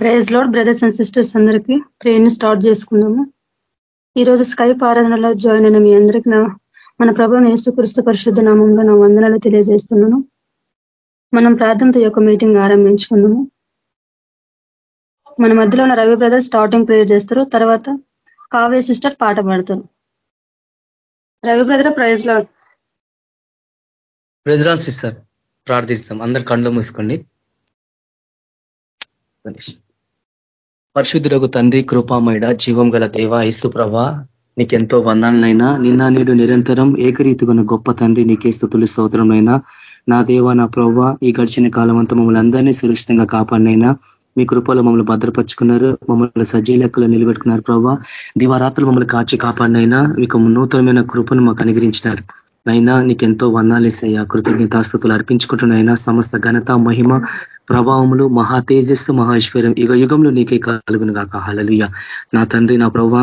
Praise Lord brothers and sisters అందరికీ ప్రేయర్ని start చేసుకున్నాము. ఈరోజు స్కైప్ ఆరాధనలో జాయిన్ అయిన మీ అందరికీ మన ప్రభు యేసుక్రీస్తు పరిశుద్ధ నామంలో నా వందనాలు తెలియజేస్తున్నాను. మనం ప్రార్థనతో యొక్క మీటింగ్ ఆరంభించుకున్నాము మన మధ్యలో ఉన్న రవి బ్రదర్ స్టార్టింగ్ ప్రేయర్ చేస్తారు తర్వాత కావ్య సిస్టర్ పాట పాడతారు. Ravi brother praise Lord praise sister ప్రార్థిస్తాం. అందరు కళ్ళు మూసుకోండి. పరిశుద్ధులకు తండ్రి కృపామైడ జీవం గల దేవ ఇసు ప్రభా నీకెంతో వందాలనైనా నిన్న నేడు నిరంతరం ఏకరీతిగా గొప్ప తండ్రి నీకే స్థుతులు స్తోత్రంనైనా నా దేవ నా ప్రవ్వ ఈ గడిచిన కాలం అంతా మమ్మల్ని అందరినీ సురక్షితంగా కాపాడినైనా. మీ కృపలో మమ్మల్ని భద్రపరుచుకున్నారు మమ్మల్ని సజీ లెక్కలు నిలబెట్టుకున్నారు ప్రభావ దివారాత్రులు మమ్మల్ని కాచి కాపాడినైనా మీకు నూతనమైన కృపను మాకు అనుగ్రహించినారు. నైనా నీకెంతో వందాలేసయ్యా కృతజ్ఞతాస్థుతులు అర్పించుకుంటున్నాయినా సమస్త ఘనత మహిమ ప్రభావములు మహా తేజస్సు మహేశ్వర్యం యుగ యుగంలో నీకే కలుగును కాక హలలుయ నా తండ్రి నా ప్రభావ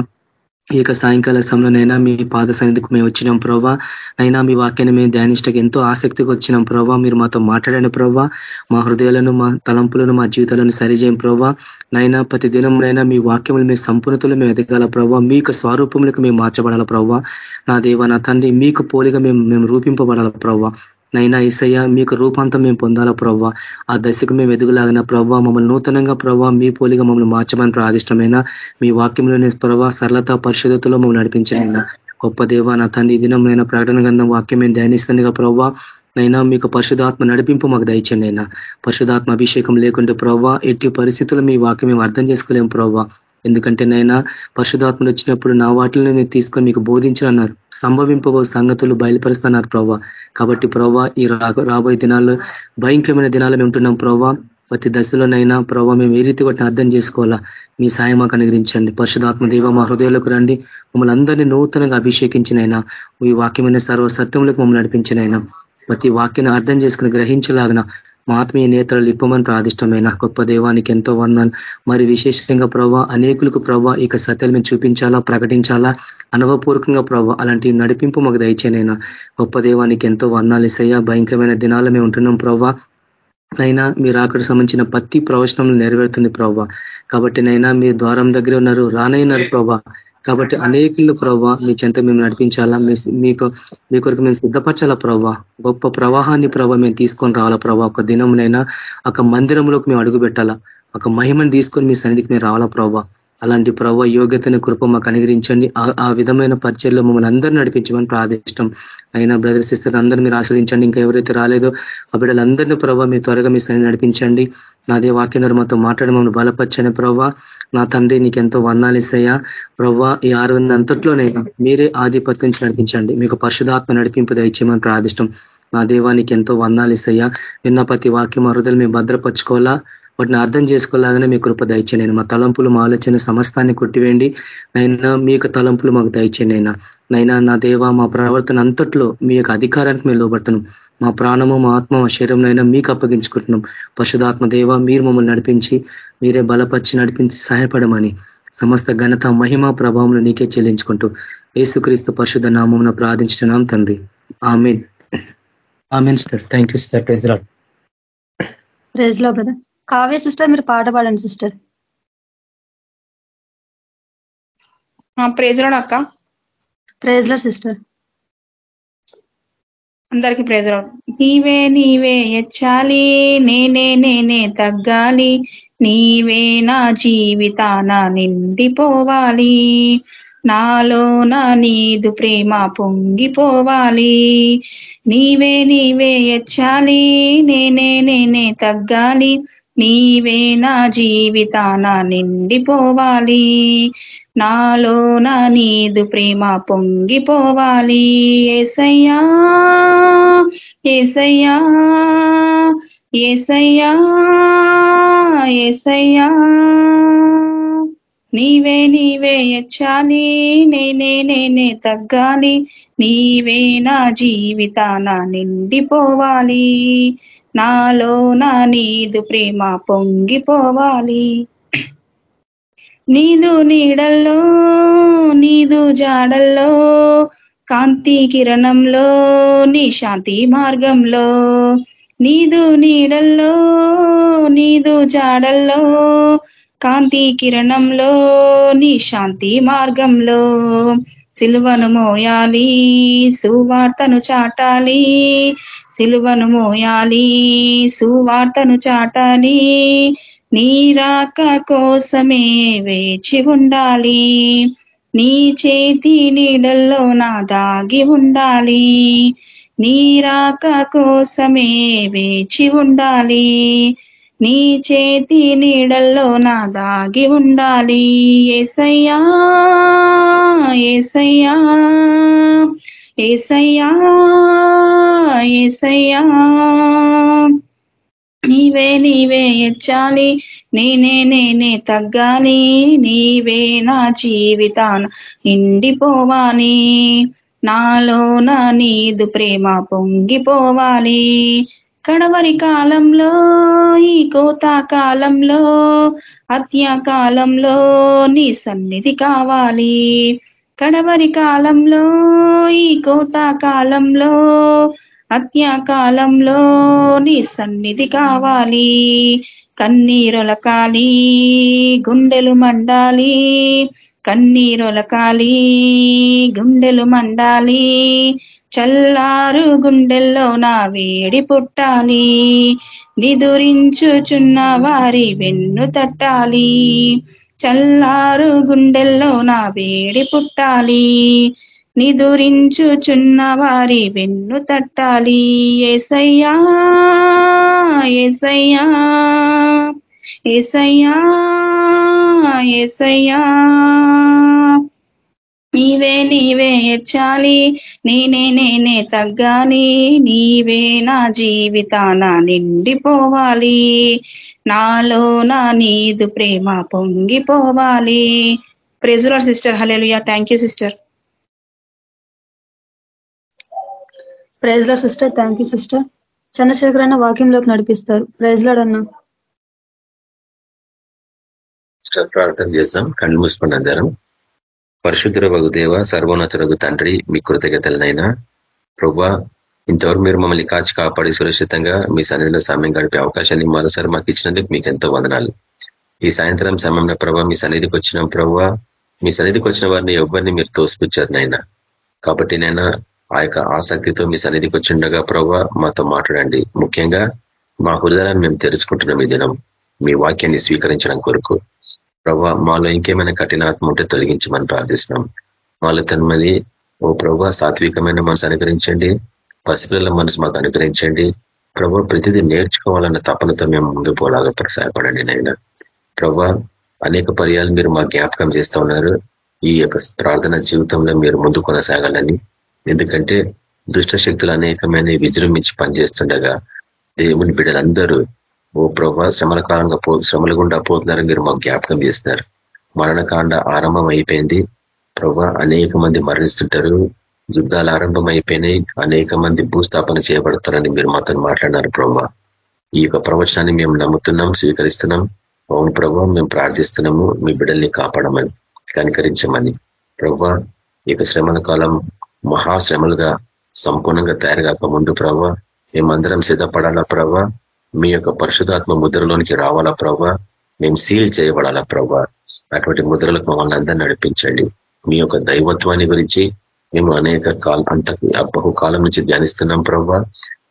ఏక సాయంకాల సమయంలోనైనా మీ పాద సన్నిధికి మేము వచ్చినాం ప్రభావ అయినా మీ వాక్యాన్ని మేము ధ్యానిష్టకి ఎంతో ఆసక్తిగా వచ్చినాం ప్రభావ మీరు మాతో మాట్లాడండి ప్రభావ మా హృదయాలను మా తలంపులను మా జీవితాలను సరిచేయం ప్రభావ నైనా ప్రతి దినంనైనా మీ వాక్యములు మీ సంపూర్ణతలు మేము ఎదగాల ప్రభావ మీకు స్వరూపములకు మేము మార్చబడాల ప్రభావ నా దేవ నా తండ్రి మీకు పోలిగా మేము మేము రూపింపబడాల ప్రభావ నైనా ఈసయ్య మీకు రూపాంతం మేము పొందాలా ప్రవ్వ? ఆ దశకు మేము ఎదుగులాగిన ప్రవ్వ మమ్మల్ని నూతనంగా ప్రవ్వ మీ పోలిగా మమ్మల్ని మార్చమని ప్రాదిష్టమైన మీ వాక్యంలోనే ప్రవ్వ సరళత పరిశుద్ధతలో మమ్మల్ని నడిపించిన గొప్ప దేవ నా తండ్రి దినమైన ప్రకటన గంధం వాక్యం మేము ధ్యానిస్తుందిగా ప్రవ్వ. నైనా మీకు పరిశుధాత్మ నడిపింపు మాకు దయచండి అయినా పరిశుధాత్మ అభిషేకం లేకుంటే ప్రవ్వ ఎట్టి పరిస్థితులు మీ వాక్యం మేము అర్థం చేసుకోలేము ప్రవ్వ. ఎందుకంటే నైనా పరిశుధాత్మలు వచ్చినప్పుడు నా వాటిని మీరు తీసుకొని మీకు బోధించాలన్నారు. సంభవింపబో సంగతులు బయలుపరుస్తున్నారు ప్రవ్వ. కాబట్టి ప్రవ్వ ఈ రాబోయే దినాల్లో భయంకరమైన దినాలు మేము ఉంటున్నాం ప్రవ్వ. ప్రతి దశలోనైనా ప్రభావ మేము ఏ రీతి కొట్టిన అర్థం చేసుకోవాలా? మీ సాయం మాకు అనుగ్రహించండి. పరిశుధాత్మ దేవ మా హృదయాలకు రండి. మమ్మల్ని అందరినీ నూతనంగా అభిషేకించినైనా ఈ వాక్యమైన సర్వ మమ్మల్ని నడిపించినైనా ప్రతి వాక్యాన్ని అర్థం చేసుకుని గ్రహించలాగిన మా ఆత్మీయ నేతలు ఇప్పమని ప్రాదిష్టమైన గొప్ప దేవానికి ఎంతో వందాలు మరి విశేషంగా ప్రభావ అనేకులకు ప్రభావ ఇక సత్యాలు మేము చూపించాలా ప్రకటించాలా? అనుభవపూర్వకంగా ప్రభావ అలాంటి నడిపింపు మాకు దయచేనైనా గొప్ప దేవానికి ఎంతో వందాలు ఇసయ్యా భయంకరమైన దినాలు మేము ఉంటున్నాం ప్రభావ అయినా మీరు అక్కడ సంబంధించిన ప్రతి ప్రవచనం నెరవేరుతుంది ప్రభావ కాబట్టి నైనా మీరు ద్వారం దగ్గర ఉన్నారు రానైనారు ప్రభా. కాబట్టి అనేకులు ప్రభావ మీ చెంత మేము నడిపించాలా మీకు మీ కొరకు మేము సిద్ధపరచాలా ప్రభావ గొప్ప ప్రవాహాన్ని ప్రభావ మేము తీసుకొని రావాలా ప్రభావ ఒక దినంనైనా ఒక మందిరంలోకి మేము అడుగు పెట్టాలా ఒక మహిమను తీసుకొని మీ సన్నిధికి మేము రావాలా ప్రభావ అలాంటి ప్రభావ యోగ్యతని కృప మాకు అనుగ్రహించండి. ఆ విధమైన పరిచయలో మమ్మల్ని అందరూ నడిపించమని ప్రార్థిష్టం. అయినా బ్రదర్ సిస్టర్ అందరూ మీరు ఆస్వాదించండి. ఇంకా ఎవరైతే రాలేదో ఆ బిడ్డలందరినీ ప్రభావ మీరు త్వరగా మీ సన్నిధి నడిపించండి. నాదే వాక్యం ద్వారా మాతో మాట్లాడి మమ్మల్ని బలపరచని ప్రభావ నా తండ్రి నీకెంతో వందాలిసయ్యా ప్రవ్వా ఈ ఆరు అంతట్లోనైనా మీరే ఆధిపత్యం నడిపించండి. మీకు పరిశుధాత్మ నడిపింపు దయచేయమని ప్రార్థిష్టం. నా దేవానికి ఎంతో వందాలిసయ్యా విన్న ప్రతి వాక్యం అరుదలు మేము భద్రపరచుకోవాలా? వాటిని అర్థం చేసుకోలాగానే మీ కృప దయచేనైనా మా తలంపులు మా ఆలోచన సమస్తాన్ని కొట్టివేయండి. నైనా మీ యొక్క తలంపులు మాకు దయచేనైనా నైనా నా దేవ మా ప్రవర్తన అంతట్లో మీ యొక్క అధికారానికి మేము లోపడుతున్నాం మా ప్రాణము మా ఆత్మ మా శరీరంలో మీకు అప్పగించుకుంటున్నాం. పశుధాత్మ దేవ మీరు మమ్మల్ని నడిపించి మీరే బలపరిచి నడిపించి సహాయపడమని సమస్త ఘనత మహిమ ప్రభావం నీకే చెల్లించుకుంటూ ఏసుక్రీస్తు పరిశుద్ధ నామం ప్రార్థించున్నాం తండ్రి. Amen. Amen sir thank you sir praise Lord praise Lord brother. Kavya sister మీరు పాట పాడండి సిస్టర్. ప్రైజ్ లాడ్ అక్క? ప్రైజ్లో సిస్టర్. అందరికీ ప్రేజరావు నీవే నీవే ఎచ్చాలి నేనే నేనే తగ్గాలి నీవే నా జీవితాన నిండిపోవాలి నాలో నా నీదు ప్రేమ పొంగిపోవాలి. నీవే నీవే ఎచ్చాలి నేనే నేనే తగ్గాలి నీవే నా జీవితాన నిండిపోవాలి. నాలో నా నీదు ప్రేమ పొంగిపోవాలి. ఏసయ్యా ఏసయ్యా ఏసయ్యా ఏసయ్యా. నీవే నీవే ఎచ్చాలి. నేనే నేనే తగ్గాలి. నీవే నా జీవితాన నిండిపోవాలి. నాలో నా నీదు ప్రేమ పొంగిపోవాలి. నీదు నీడల్లో నీదు జాడల్లో కాంతి కిరణంలో నీ శాంతి మార్గంలో. నీదు నీడల్లో నీదు జాడల్లో కాంతి కిరణంలో నీ శాంతి మార్గంలో. సిలువను మోయాలి సువార్తను చాటాలి సిలువను మోయాలి సువార్తను చాటాలి నీరాక కోసమే వేచి ఉండాలి నీ చేతి నీడల్లో నా దాగి ఉండాలి నీరాక కోసమే వేచి ఉండాలి నీ చేతి నీడల్లో నా దాగి ఉండాలి. ఏసయ్యా ఏసయ్యా ఏసయ్యా ఏసయ్యా. నీవే నీవే ఎచ్చాలి నేనే నేనే తగ్గాలి నీవే నా జీవితాన నిండిపోవాలి. నాలోన నీదు ప్రేమ పొంగిపోవాలి. కడవరి కాలంలో ఈ కోత కాలంలో హత్యాకాలంలో నీ సన్నిధి కావాలి. కడవరి కాలంలో ఈ కోత కాలంలో కాలంలో నీ సన్నిధి కావాలి. కన్నీరొలకాలి గుండెలు మండాలి. కన్నీరొలకాలి గుండెలు మండాలి. చల్లారు గుండెల్లో నా వేడి పుట్టాలి. నిదురించుచున్న వారి వెన్ను తట్టాలి. చల్లారు గుండెల్లో నా వేడి పుట్టాలి. నిదురించుచున్న వారి వెన్ను తట్టాలి. ఏసయ్యా ఏసయ్యా ఏసయ్యా ఏసయ్యా. నీవే నీవే ఎచ్చాలి నేనే నేనే తగ్గాలి. నీవే నా జీవితాన నిండిపోవాలి. నాలో నా నీదు ప్రేమ పొంగిపోవాలి. Praise the Lord sister hallelujah thank you sister praise Lord sister thank you sister Chandrasekhar అన్న వాక్యంలోకి నడిపిస్తారు. ప్రైజ్ లాడ్ అన్న. ప్రార్థన చేస్తాం. కళ్ళు మూసుకున్న అందరం. పరిశుద్ధుల వగుదేవ సర్వోన్నతులకు తండ్రి మీ కృతజ్ఞతలనైనా. ప్రభా ఇంతవరకు మీరు మమ్మల్ని కాచి కాపాడి సురక్షితంగా మీ సన్నిధిలో సమయం గడిపే అవకాశాన్ని మరోసారి మాకు ఇచ్చినందుకు మీకు ఎంతో వందనాలు. ఈ సాయంత్రం సమయంలో ప్రభావ మీ సన్నిధికి వచ్చిన ప్రభావ మీ సన్నిధికి వచ్చిన వారిని ఎవరిని మీరు తోసిపుచ్చారు నాయన. కాబట్టి నేను ఆ యొక్క ఆసక్తితో మీ సన్నిధికి వచ్చిండగా ప్రభావ మాతో మాట్లాడండి. ముఖ్యంగా మా హృదయాలను మేము తెరుచుకుంటున్నాం ఈ దినం. మీ వాక్యాన్ని స్వీకరించడం కొరకు. ప్రభా మాలో ఇంకేమైనా కఠిన ఆత్మ ఉంటే తొలగించమని ప్రార్థిస్తున్నాం. మాలో తన్మది ఓ ప్రభు సాత్వికమైన మనసు అనుగ్రహించండి. పసిపిల్లల మనసు మాకు అనుగ్రహించండి. ప్రభు ప్రతిదీ నేర్చుకోవాలన్న తపనతో మేము ముందు పోలాగా సహాయపడండి నాయన. ప్రభా అనేక పర్యాలు మీరు మా జ్ఞాపకం చేస్తూ ఉన్నారు. ఈ యొక్క ప్రార్థన జీవితంలో మీరు ముందు కొనసాగాలని. ఎందుకంటే దుష్ట శక్తులు అనేకమైన విజృంభించి పనిచేస్తుండగా దేవుని బిడ్డలందరూ ఓ ప్రభా శ్రమల కాలంగా పో శ్రమల గుండా పోతున్నారని మీరు మాకు జ్ఞాపకం చేస్తున్నారు. మరణకాండ ఆరంభం అయిపోయింది ప్రభా అనేక మంది మరణిస్తుంటారు. యుద్ధాలు ఆరంభం అయిపోయినాయి అనేక మంది భూస్థాపన చేయబడతారని మీరు మాతో మాట్లాడినారు ప్రభా. ఈ యొక్క ప్రవచనాన్ని మేము నమ్ముతున్నాం స్వీకరిస్తున్నాం. అవును ప్రభా మేము ప్రార్థిస్తున్నాము మీ బిడ్డల్ని కాపాడమని కనికరించమని. ప్రభా ఈ యొక్క శ్రమల కాలం మహాశ్రమలుగా సంపూర్ణంగా తయారు కాక ముందు ప్రభా మేమందరం సిద్ధపడాలా ప్రభా? మీ యొక్క పరిశుధాత్మ ముద్రలోనికి రావాలా ప్రభా? మేము సీల్ చేయబడాలా ప్రభా? అటువంటి ముద్రలకు మమ్మల్ని అందరినీ నడిపించండి. మీ యొక్క దైవత్వాన్ని గురించి మేము అనేక కాల అంత బహుకాలం నుంచి ధ్యానిస్తున్నాం ప్రభా.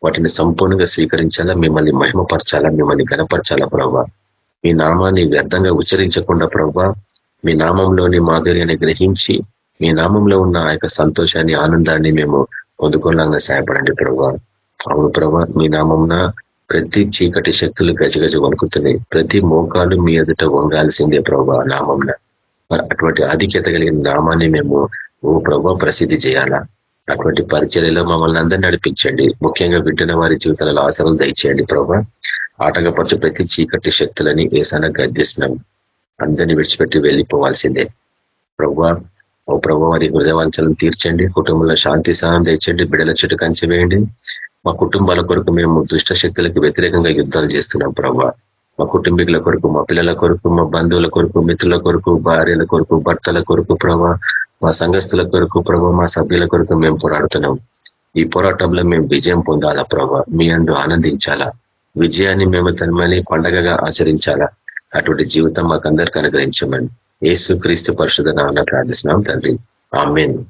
వాటిని సంపూర్ణంగా స్వీకరించాలా? మిమ్మల్ని మహిమపరచాలా? మిమ్మల్ని గనపరచాలా ప్రభా? మీ నామాన్ని వ్యర్థంగా ఉచ్చరించకుండా ప్రభా మీ నామంలోని మాధుర్యాన్ని గ్రహించి మీ నామంలో ఉన్న ఆ సంతోషాన్ని ఆనందాన్ని మేము పొందుకోలాగా సహాయపడండి ప్రభా. అవును ప్రభా మీ నామంన ప్రతి చీకటి శక్తులు గజగజ వణుకుతున్నాయి. ప్రతి మోకాలు మీ ఎదుట వంగాల్సిందే ప్రభా నామంన. అటువంటి ఆధిక్యత కలిగిన నామాన్ని మేము ఓ ప్రభా ప్రసిద్ధి చేయాలా? అటువంటి పరిచర్యలో మమ్మల్ని అందరినీ నడిపించండి. ముఖ్యంగా వింటున్న వారి జీవితాలలో ఆశలు దయచేయండి ప్రభా. ఆటంకపరచు ప్రతి చీకటి శక్తులని ఏసాన గర్దిస్తున్నాం అందరినీ విడిచిపెట్టి వెళ్ళిపోవాల్సిందే. ప్రభా ఓ ప్రభు వారి హృదయవాంఛలను తీర్చండి. కుటుంబంలో శాంతి సహనం తెచ్చండి బిడల చెట్టు కంచి వేయండి. మా కుటుంబాల కొరకు మేము దుష్ట శక్తులకు వ్యతిరేకంగా యుద్ధాలు చేస్తున్నాం ప్రభావ మా కుటుంబీకుల కొరకు మా పిల్లల కొరకు మా బంధువుల కొరకు మిత్రుల కొరకు భార్యల కొరకు భర్తల కొరకు ప్రభా. మా సంఘస్థుల కొరకు ప్రభా మా సభ్యుల కొరకు మేము పోరాడుతున్నాం. ఈ పోరాటంలో మేము విజయం పొందాలా ప్రభా? మీ అందు ఆనందించాలా? విజయాన్ని మేము తనమని పండగగా ఆచరించాలా? అటువంటి జీవితం మాకందరికి అనుగ్రహించమని యేసు క్రీస్తు పరిశుధ నాన్న ప్రార్థిస్తున్నాం తండ్రి. ఆమెన్.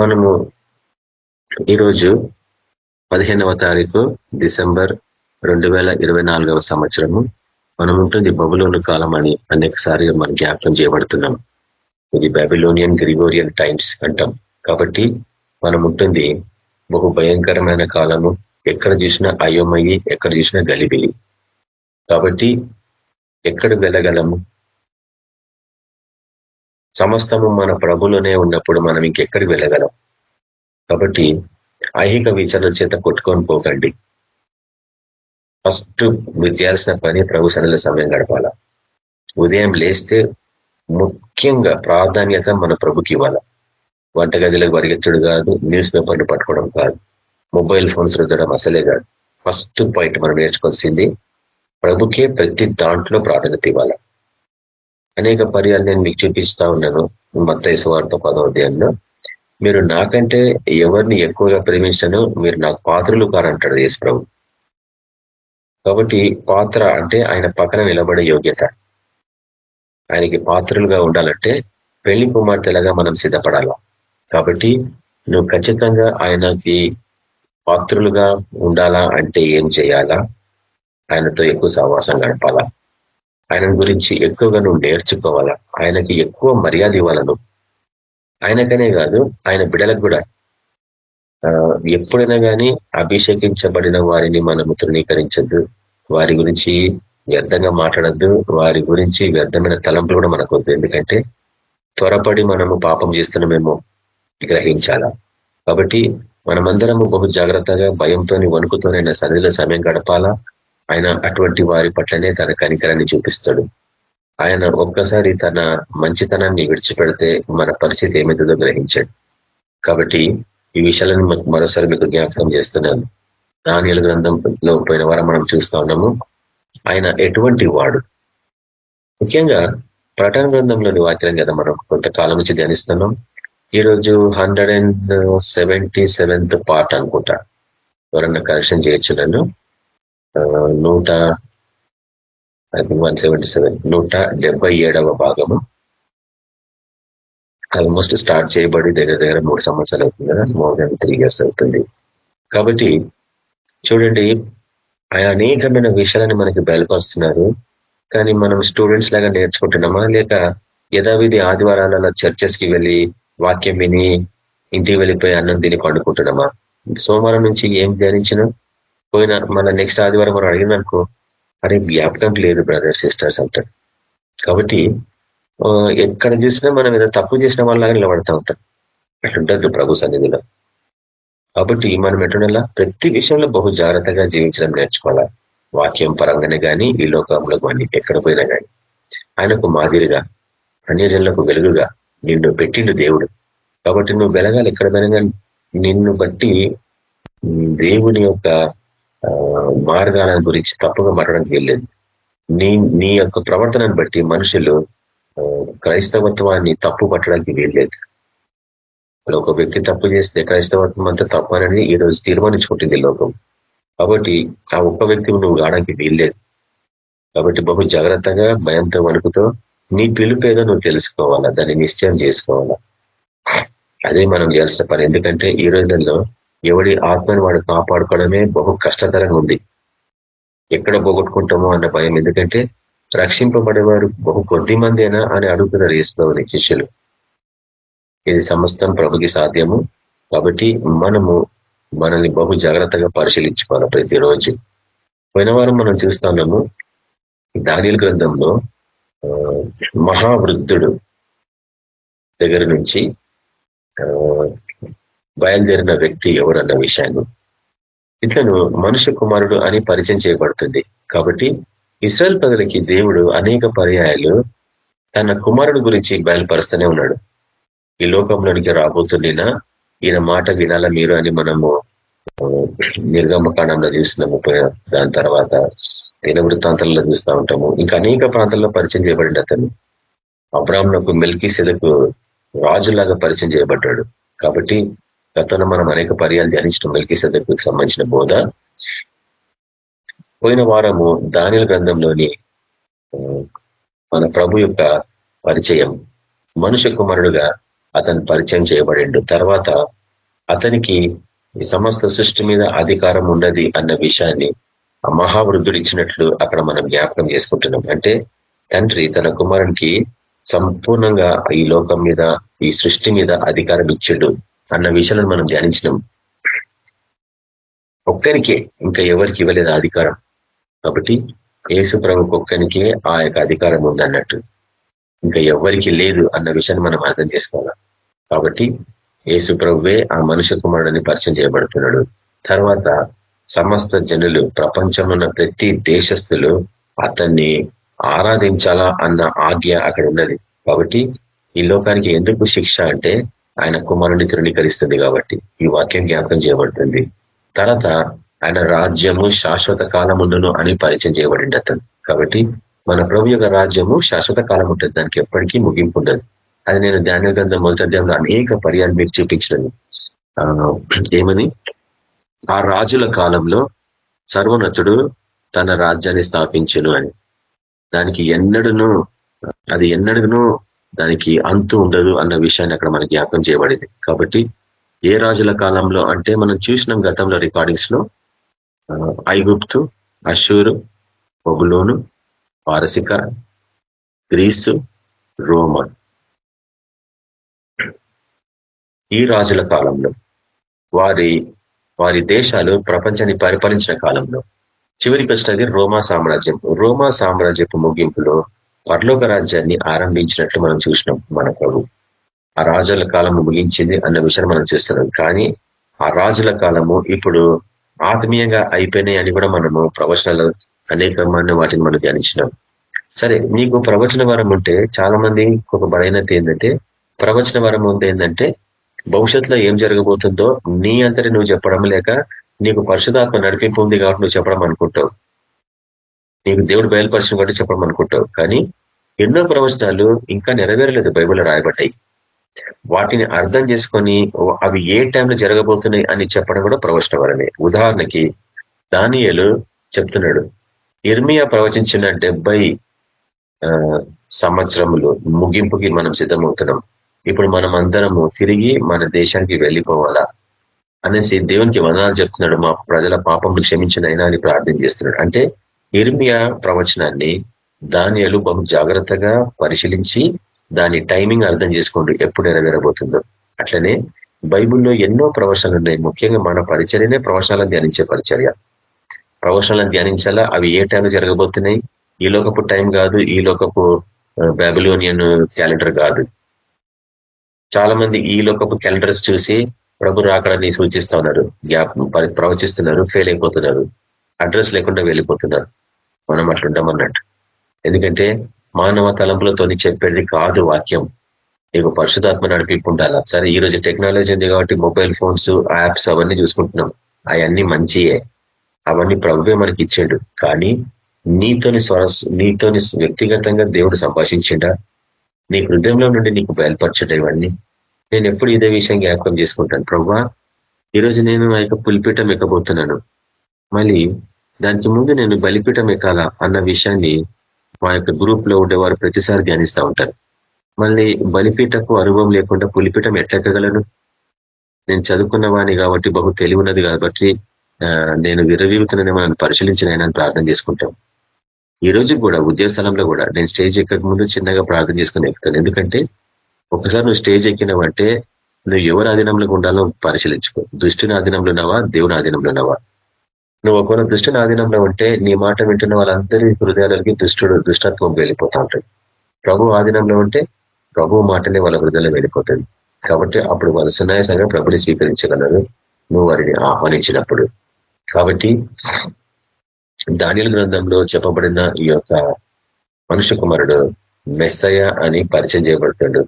మనము ఈరోజు పదిహేనవ తారీఖు డిసెంబర్ రెండు వేల ఇరవై నాలుగవ సంవత్సరము. మనం ఉంటుంది బబులోను కాలం అని అనేక మనం జ్ఞాపకం చేయబడుతున్నాం. ఇది బాబిలోనియన్ గ్రిగోరియన్ టైమ్స్ అంటాం. కాబట్టి మనం ఉంటుంది బహు భయంకరమైన కాలము. ఎక్కడ చూసినా అయోమయ్యి ఎక్కడ చూసినా గలిబిలి. కాబట్టి ఎక్కడ వెళ్ళగలము సమస్తము మన ప్రభులోనే ఉన్నప్పుడు మనం ఇంకెక్కడికి వెళ్ళగలం? కాబట్టి ఐహిక విచారణ చేత కొట్టుకొని పోకండి. ఫస్ట్ మీరు చేయాల్సిన పని ప్రభు సన్నిల సమయం గడపాల. ఉదయం లేస్తే ముఖ్యంగా ప్రాధాన్యత మన ప్రభుకి ఇవ్వాల. వంటగదిలో పరిగెత్తుడు కాదు న్యూస్ పేపర్లు పట్టుకోవడం కాదు మొబైల్ ఫోన్స్ రుద్దడం అసలే కాదు. ఫస్ట్ పాయింట్ మనం నేర్చుకోవాల్సింది ప్రభుకే ప్రతి దాంట్లో ప్రాధాన్యత ఇవ్వాల. అనేక పర్యాలు నేను మీకు చూపిస్తా ఉన్నాను మత్తైసు వార్త పదవ పదోదయంలో మీరు నాకంటే ఎవరిని ఎక్కువగా ప్రేమించను మీరు నాకు పాత్రలు కారంటాడు యేసు ప్రభు కాబట్టి పాత్ర అంటే ఆయన పక్కన నిలబడే యోగ్యత. ఆయనకి పాత్రలుగా ఉండాలంటే పెళ్ళి కుమార్తెలాగా మనం సిద్ధపడాలా. కాబట్టి నువ్వు ఖచ్చితంగా ఆయనకి పాత్రులుగా ఉండాలా అంటే ఏం చేయాలా? ఆయనతో ఎక్కువ సహవాసం గడపాలా? ఆయన గురించి ఎక్కువగా నువ్వు నేర్చుకోవాలా? ఆయనకి ఎక్కువ మర్యాద ఇవ్వాలను ఆయనకనే కాదు ఆయన బిడలకు కూడా. ఎప్పుడైనా కానీ అభిషేకించబడిన వారిని మనము తృణీకరించద్దు. వారి గురించి వ్యర్థంగా మాట్లాడద్దు. వారి గురించి వ్యర్థమైన తలంపులు కూడా మనకు వద్దు. ఎందుకంటే త్వరపడి మనము పాపం చేస్తున్నామేమో గ్రహించాలా. కాబట్టి మనమందరము బహు జాగ్రత్తగా భయంతోని వణుకుతోనైనా సన్నిధిలో సమయం గడపాలా. ఆయన అటువంటి వారి పట్లనే తన కనికరాన్ని చూపిస్తాడు. ఆయన ఒక్కసారి తన మంచితనాన్ని విడిచిపెడితే మన పరిస్థితి ఏమవుతుందో గ్రహించాడు. కాబట్టి ఈ విషయాలను మరోసారి మీకు జ్ఞాపకం చేస్తున్నాను. నాణ్యల గ్రంథంలో పోయిన వారం మనం చూస్తా ఉన్నాము. ఆయన ఎటువంటి వాడు? ముఖ్యంగా ప్రటన గ్రంథంలోని వాక్యం కదా మనం కొంతకాలం నుంచి ధ్యానిస్తున్నాం. ఈరోజు hundred and seventy seventh part అనుకుంటా. ఎవరన్నా కరెక్షన్ చేయొచ్చు నన్ను. నూట వన్ సెవెంటీ సెవెన్ నూట డెబ్బై ఏడవ భాగము. ఆల్మోస్ట్ స్టార్ట్ చేయబడి దగ్గర దగ్గర మూడు సంవత్సరాలు అవుతుంది కదా మోర్ దాన్ త్రీ ఇయర్స్ అవుతుంది. కాబట్టి చూడండి ఆయన అనేకమైన విషయాలని మనకి బయలుపరుస్తున్నారు కానీ మనం స్టూడెంట్స్ లాగా నేర్చుకుంటున్నామా? లేక యథావిధి ఆదివారాలలో చర్చెస్కి వెళ్ళి వాక్యం విని ఇంటికి వెళ్ళిపోయి అన్నం తిని పండుకుంటున్నామా? సోమవారం నుంచి ఏం ధ్యానించినా? పోయిన మన నెక్స్ట్ ఆదివారం మనం అడిగిందనుకో అరే జ్ఞాపకం లేదు బ్రదర్ సిస్టర్స్ అంటారు కాబట్టి ఎక్కడ చూసినా మనం ఏదో తప్పు చేసిన వాళ్ళగా నిలబడతా ఉంటాం. అట్లుంటుంది ప్రభు సన్నిధిలో. కాబట్టి మనం ఎటుండలా ప్రతి విషయంలో బహు జాగ్రత్తగా జీవించడం నేర్చుకోవాలా? వాక్యం పరంగానే కానీ ఈ లోకంలో కానీ ఎక్కడ పోయినా కానీ ఆయనకు మాదిరిగా అన్యజనులకు వెలుగుగా నిన్ను పెట్టిండు దేవుడు. కాబట్టి నువ్వు వెలగాలి ఎక్కడ పోయినా నిన్ను బట్టి దేవుని యొక్క మార్గాల గురించి తప్పుగా మాట్లాడడానికి వెళ్ళలేదు. నీ నీ యొక్క ప్రవర్తనను బట్టి మనుషులు క్రైస్తవత్వాన్ని తప్పు పట్టడానికి వీల్లేదు ఒక వ్యక్తి తప్పు చేస్తే క్రైస్తవత్వం అంతా తప్పు అనేది ఈ రోజు తీర్మానించుకుంటుంది లోకం. కాబట్టి ఆ ఒక్క వ్యక్తి నువ్వు కావడానికి వీల్లేదు. కాబట్టి బహు జాగ్రత్తగా భయంతో వణుకుతో నీ పిలుపేదో నువ్వు తెలుసుకోవాలా దాన్ని నిశ్చయం చేసుకోవాలా? అదే మనం చేయాల్సిన పని. ఎందుకంటే ఈ రోజుల్లో ఎవడి ఆత్మని వాడు కాపాడుకోవడమే బహు కష్టతరంగా ఉంది. ఎక్కడ పోగొట్టుకుంటామో అన్న భయం. ఎందుకంటే రక్షింపబడేవారు బహు కొద్ది మందేనా అని అడుగుతున్నారు ఈశ్వరుని శిష్యులు. ఇది సమస్తం ప్రభుకి సాధ్యము. కాబట్టి మనము మనల్ని బహు జాగ్రత్తగా పరిశీలించుకోవాలి ప్రతిరోజు. పోయిన వారం మనం చూస్తున్నాము దానిల గ్రంథంలో మహావృద్ధుడు దగ్గర నుంచి బయలుదేరిన వ్యక్తి ఎవరన్న విషయాన్ని. ఇట్లను మనుష్య కుమారుడు అని పరిచయం చేయబడుతుంది. కాబట్టి ఇస్రాయల్ ప్రజలకి దేవుడు అనేక పర్యాయాలు తన కుమారుడు గురించి బయలుపరుస్తూనే ఉన్నాడు. ఈ లోకంలోనికి రాబోతున్నా ఈయన మాట వినాల మీరు అని మనము నిర్గమకాండంలో చూస్తున్నాము. దాని తర్వాత దినవృత్తాంతాలలో చూస్తూ ఉంటాము. ఇంకా అనేక ప్రాంతాల్లో పరిచయం చేయబడింది అతను. అబ్రాహ్మణకు మెల్కీ సెలకు రాజులాగా పరిచయం చేయబడ్డాడు. కాబట్టి గతంలో మనం అనేక పర్యాలు ధ్యానించడం మెల్కీ సెదకు సంబంధించిన బోధ. పోయిన వారము దానిల గ్రంథంలోని మన ప్రభు యొక్క పరిచయం మనుష్య కుమారుడుగా అతను పరిచయం చేయబడిండు. తర్వాత అతనికి ఈ సమస్త సృష్టి మీద అధికారం ఉన్నది అన్న విషయాన్ని ఆ మహావృద్ధుడు ఇచ్చినట్లు అక్కడ మనం జ్ఞాపకం చేసుకుంటున్నాం. అంటే తండ్రి తన కుమారునికి సంపూర్ణంగా ఈ లోకం మీద ఈ సృష్టి మీద అధికారం ఇచ్చాడు. అన్న విషయాలను మనం ధ్యానించినాం. ఒక్కరికే ఇంకా ఎవరికి ఇవ్వలేదు అధికారం. కాబట్టి యేసు ప్రభుకి ఒక్కరికే ఆ యొక్క అధికారం ఉందన్నట్టు ఇంకా ఎవరికి లేదు అన్న విషయాన్ని మనం అర్థం చేసుకోవాలి? కాబట్టి యేసు ప్రభువే ఆ మనుష్య కుమారుడిని పరిచయం చేయబడుతున్నాడు. తర్వాత సమస్త జనులు ప్రపంచం ప్రతి దేశస్తులు అతన్ని ఆరాధించాలా అన్న ఆజ్ఞ అక్కడ ఉన్నది. కాబట్టి ఈ లోకానికి ఎందుకు శిక్ష అంటే ఆయన కుమారుని తృణీకరిస్తుంది కాబట్టి ఈ వాక్యం జ్ఞాపకం చేయబడుతుంది. తర్వాత ఆయన రాజ్యము శాశ్వత కాలముండును అని పరిచయం చేయబడింది అతను. కాబట్టి మన ప్రభు యొక్క రాజ్యము శాశ్వత కాలం ఉంటుంది దానికి ఎప్పటికీ ముగింపు ఉండదు. అది నేను ధ్యాన గ్రంథం మొదటి అనేక పర్యాలు మీకు చూపించినది. ఏమని? ఆ రాజుల కాలంలో సర్వోన్నతుడు తన రాజ్యాన్ని స్థాపించును అని. దానికి ఎన్నడను అది ఎన్నడను దానికి అంతు ఉండదు అన్న విషయాన్ని అక్కడ మనకి జ్ఞాపకం చేయబడింది. కాబట్టి ఏ రాజుల కాలంలో అంటే మనం చూసినాం గతంలో రికార్డింగ్స్లో ఐగుప్తు అషూరు బొబులోను పారసిక గ్రీసు రోమన్. ఈ రాజుల కాలంలో వారి వారి దేశాలు ప్రపంచాన్ని పరిపాలించిన కాలంలో చివరికి వచ్చినది రోమా సామ్రాజ్యం. రోమా సామ్రాజ్యపు ముగింపులో పర్లోక రాజ్యాన్ని ఆరంభించినట్లు మనం చూసినాం మన ప్రభు. ఆ రాజుల కాలము ముగించింది అన్న విషయాన్ని మనం చూస్తున్నాం. కానీ ఆ రాజుల కాలము ఇప్పుడు ఆత్మీయంగా అయిపోయినాయి అని కూడా మనము ప్రవచనాలు అనేకమైన వాటిని మనం ధ్యానించినాం. సరే నీకు ప్రవచన వరం ఉంటే చాలా మంది ఒక బలహీనత ఏంటంటే ప్రవచన వరం ఉంది ఏంటంటే భవిష్యత్తులో ఏం జరగబోతుందో నీ అంతటి నువ్వు చెప్పడం లేక నీకు పరిశుధాత్మ నడిపింపు ఉంది కాబట్టి నువ్వు చెప్పడం అనుకుంటావు. నీకు దేవుడు బయలుపరచడం కాబట్టి చెప్పడం అనుకుంటావు కానీ ఎన్నో ప్రవచనాలు ఇంకా నెరవేరలేదు బైబిల్ రాయబడ్డాయి. వాటిని అర్థం చేసుకొని అవి ఏ టైంలో జరగబోతున్నాయి అని చెప్పడం కూడా ప్రవచన వరమే ఉదాహరణకి దానియలు చెప్తున్నాడు ఇర్మియా ప్రవచించిన డెబ్బై సంవత్సరములు ముగింపుకి మనం సిద్ధమవుతున్నాం. ఇప్పుడు మనం అందరము తిరిగి మన దేశానికి వెళ్ళిపోవాలా? అనేసి దేవునికి వందనాలు చెప్తున్నాడు మా ప్రజల పాపములు క్షమించిన అని ప్రార్థన చేస్తున్నాడు. అంటే ఇర్మియా ప్రవచనాన్ని దానియలు బహు జాగ్రత్తగా పరిశీలించి దాని టైమింగ్ అర్థం చేసుకోండి ఎప్పుడు నెరవేరబోతుందో. అట్లనే బైబుల్లో ఎన్నో ప్రవచనాలు ఉన్నాయి. ముఖ్యంగా మన పరిచర్యనే ప్రవచనాలను ధ్యానించే పరిచర్య. ప్రవచనాలను ధ్యానించాలా? అవి ఏ టైంలో జరగబోతున్నాయి? ఈ లోకపు టైం కాదు ఈ లోకపు బాబిలోనియన్ క్యాలెండర్ కాదు. చాలా మంది ఈ లోకపు క్యాలెండర్స్ చూసి ప్రభు రాకడాన్ని సూచిస్తా ఉన్నారు. గ్యాప్ ప్రవచిస్తున్నారు ఫెయిల్ అయిపోతున్నారు. అడ్రస్ లేకుండా వెళ్ళిపోతున్నారు. మనం అట్లుంటామన్నట్టు ఎందుకంటే మానవ తలంపులతో చెప్పేది కాదు వాక్యం. నీకు పరిశుధాత్మ నడిపి ఉండాలా సరే ఈ రోజు టెక్నాలజీ ఉంది కాబట్టి మొబైల్ ఫోన్స్ యాప్స్ అవన్నీ చూసుకుంటున్నాం. అవన్నీ మంచియే. అవన్నీ ప్రభువే మనకి ఇచ్చాడు. కానీ నీతోని స్వర నీతోని వ్యక్తిగతంగా దేవుడు సంభాషించిండా? నీ హృదయంలో నుండి నీకు బయలుపరచడం ఇవన్నీ. నేను ఎప్పుడు ఇదే విషయం జ్ఞాపకం చేసుకుంటాను. ప్రభా ఈరోజు నేను ఆ యొక్క పులిపీఠం ఎక్కబోతున్నాను. మళ్ళీ దానికి ముందు నేను బలిపీఠం ఎక్కాలా అన్న విషయాన్ని మా యొక్క గ్రూప్లో ఉండేవారు ప్రతిసారి ధ్యానిస్తూ ఉంటారు. మళ్ళీ బలిపీఠకు అనుభవం లేకుండా పులిపీఠం ఎట్లెక్కగలను? నేను చదువుకున్న వాణి కాబట్టి బహు తెలివి ఉన్నది కాబట్టి నేను విరవీగుతున్నానేమో నన్ను పరిశీలించిన ఆయన ప్రార్థన చేసుకుంటాం. ఈ రోజు కూడా ఉద్యోగస్థలంలో కూడా నేను స్టేజ్ ఎక్కక ముందు చిన్నగా ప్రార్థన చేసుకుని ఎక్కుతాను. ఎందుకంటే ఒకసారి నువ్వు స్టేజ్ ఎక్కినావంటే నువ్వు ఎవరి ఆధీనంలో ఉండాలో పరిశీలించుకో. దృష్టిని ఆధీనంలో ఉన్నావా? దేవుని ఆధీనంలో ఉన్నావా? నువ్వు ఒకవేళ దృష్టిని ఆధీనంలో ఉంటే నీ మాట వింటున్న వాళ్ళందరి హృదయాలకి దుష్టుడు దుష్టత్వం వెళ్ళిపోతూ ఉంటుంది ప్రభు ఆధీనంలో ఉంటే ప్రభు మాటనే వాళ్ళ హృదయంలో వెళ్ళిపోతుంది కాబట్టి అప్పుడు వాళ్ళు సునాయాసంగా ప్రభుని స్వీకరించగలరు. నువ్వు వారిని ఆహ్వానించినప్పుడు. కాబట్టి దానిల గ్రంథంలో చెప్పబడిన ఈ యొక్క మనుష్య కుమారుడు మెస్సయ అని పరిచయం చేయబడతాడు.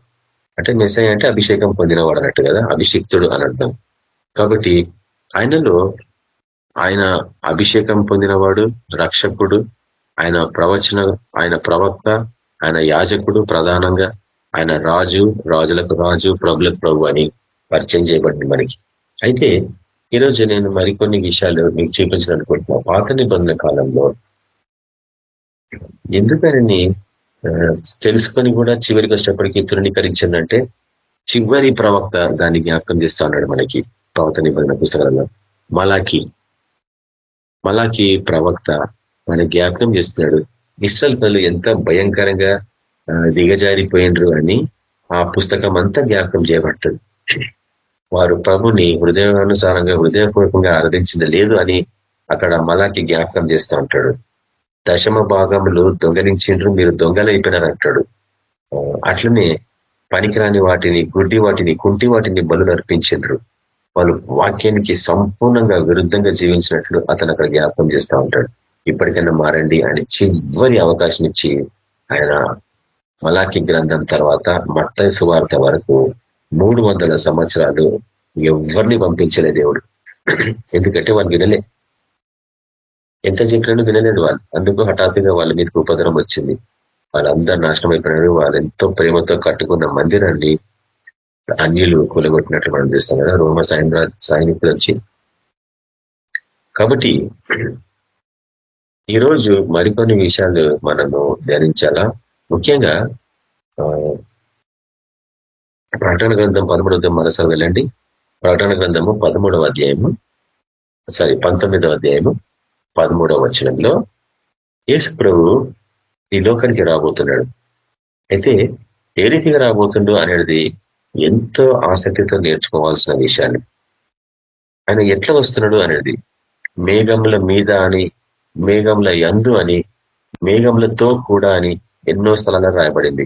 అంటే మెస్సయ అంటే అభిషేకం పొందినవాడు అన్నట్టు కదా అభిషిక్తుడు అని అర్థం. కాబట్టి ఆయనలో ఆయన అభిషేకం పొందినవాడు రక్షకుడు ఆయన ప్రవచన ఆయన ప్రవక్త ఆయన యాజకుడు ప్రధానంగా ఆయన రాజు రాజులకు రాజు ప్రభులకు ప్రభు అని పరిచయం చేయబడింది మనకి. అయితే ఈరోజు నేను మరికొన్ని విషయాలు మీకు చూపించాలనుకుంటున్నా. పాత నిబంధన కాలంలో ఎందుకని తెలుసుకొని కూడా చివరికి వచ్చినప్పటికీ తృణీకరించిందంటే చివరి ప్రవక్త దాన్ని జ్ఞాపకం చేస్తా ఉన్నాడు మనకి పాత నిబంధన పుస్తకాలలో. మలాకి మలాకి ప్రవక్త మన జ్ఞాపకం చేస్తున్నాడు ఇస్రాల్ పనులు ఎంత భయంకరంగా దిగజారిపోయినరు అని ఆ పుస్తకం అంతా జ్ఞాపకం చేయబడుతుంది. వారు ప్రభుని హృదయానుసారంగా హృదయపూర్వకంగా ఆరాధించింది లేదు అని అక్కడ మలాకి జ్ఞాపకం చేస్తూ ఉంటాడు. దశమ భాగములు దొంగలించిండ్రు మీరు దొంగలైపోయినారు అంటాడు. అట్లనే పనికిరాని వాటిని గుడ్డి వాటిని కుంటి వాటిని బలు అర్పించిండ్రు. వాళ్ళు వాక్యానికి సంపూర్ణంగా విరుద్ధంగా జీవించినట్లు అతను అక్కడ జ్ఞాపకం చేస్తూ ఉంటాడు. ఇప్పటికైనా మారండి అని చివరి అవకాశం ఇచ్చి ఆయన మలాకి గ్రంథం తర్వాత మత్తయ సువార్త వరకు మూడు వందల సంవత్సరాలు ఎవరిని పంపించలే దేవుడు. ఎందుకంటే వాళ్ళు వినలే. ఎంత చెప్పినా వినలేదు వాళ్ళు. అందుకు హఠాత్తుగా వాళ్ళ మీదకి ఉపద్రం వచ్చింది. వాళ్ళందరూ నాశనం అయిపోయినారు. వాళ్ళు ఎంతో ప్రేమతో కట్టుకున్న మందిరాన్ని అన్యులు కూలగొట్టినట్లు మనం చూస్తాం కదా. రోమ సైన్య సైనికులు వచ్చి. కాబట్టి ఈరోజు మరికొన్ని విషయాలు మనము ధ్యానించాలా? ముఖ్యంగా ప్రకటన గ్రంథం పదమూడవ మరోసారి వెళ్ళండి. ప్రకటన గ్రంథము పదమూడవ అధ్యాయము సారీ పంతొమ్మిదవ అధ్యాయము పదమూడవ వచనంలో యేసు ప్రభు ఈ లోకానికి రాబోతున్నాడు. అయితే ఏ రీతిగా రాబోతుండో అనేది ఎంతో ఆసక్తితో నేర్చుకోవాల్సిన విషయాన్ని ఆయన ఎట్లా వస్తున్నాడు అనేది మేఘముల మీద అని మేఘముల యందు అని మేఘములతో కూడా అని ఎన్నో స్థలాల్లో రాయబడింది.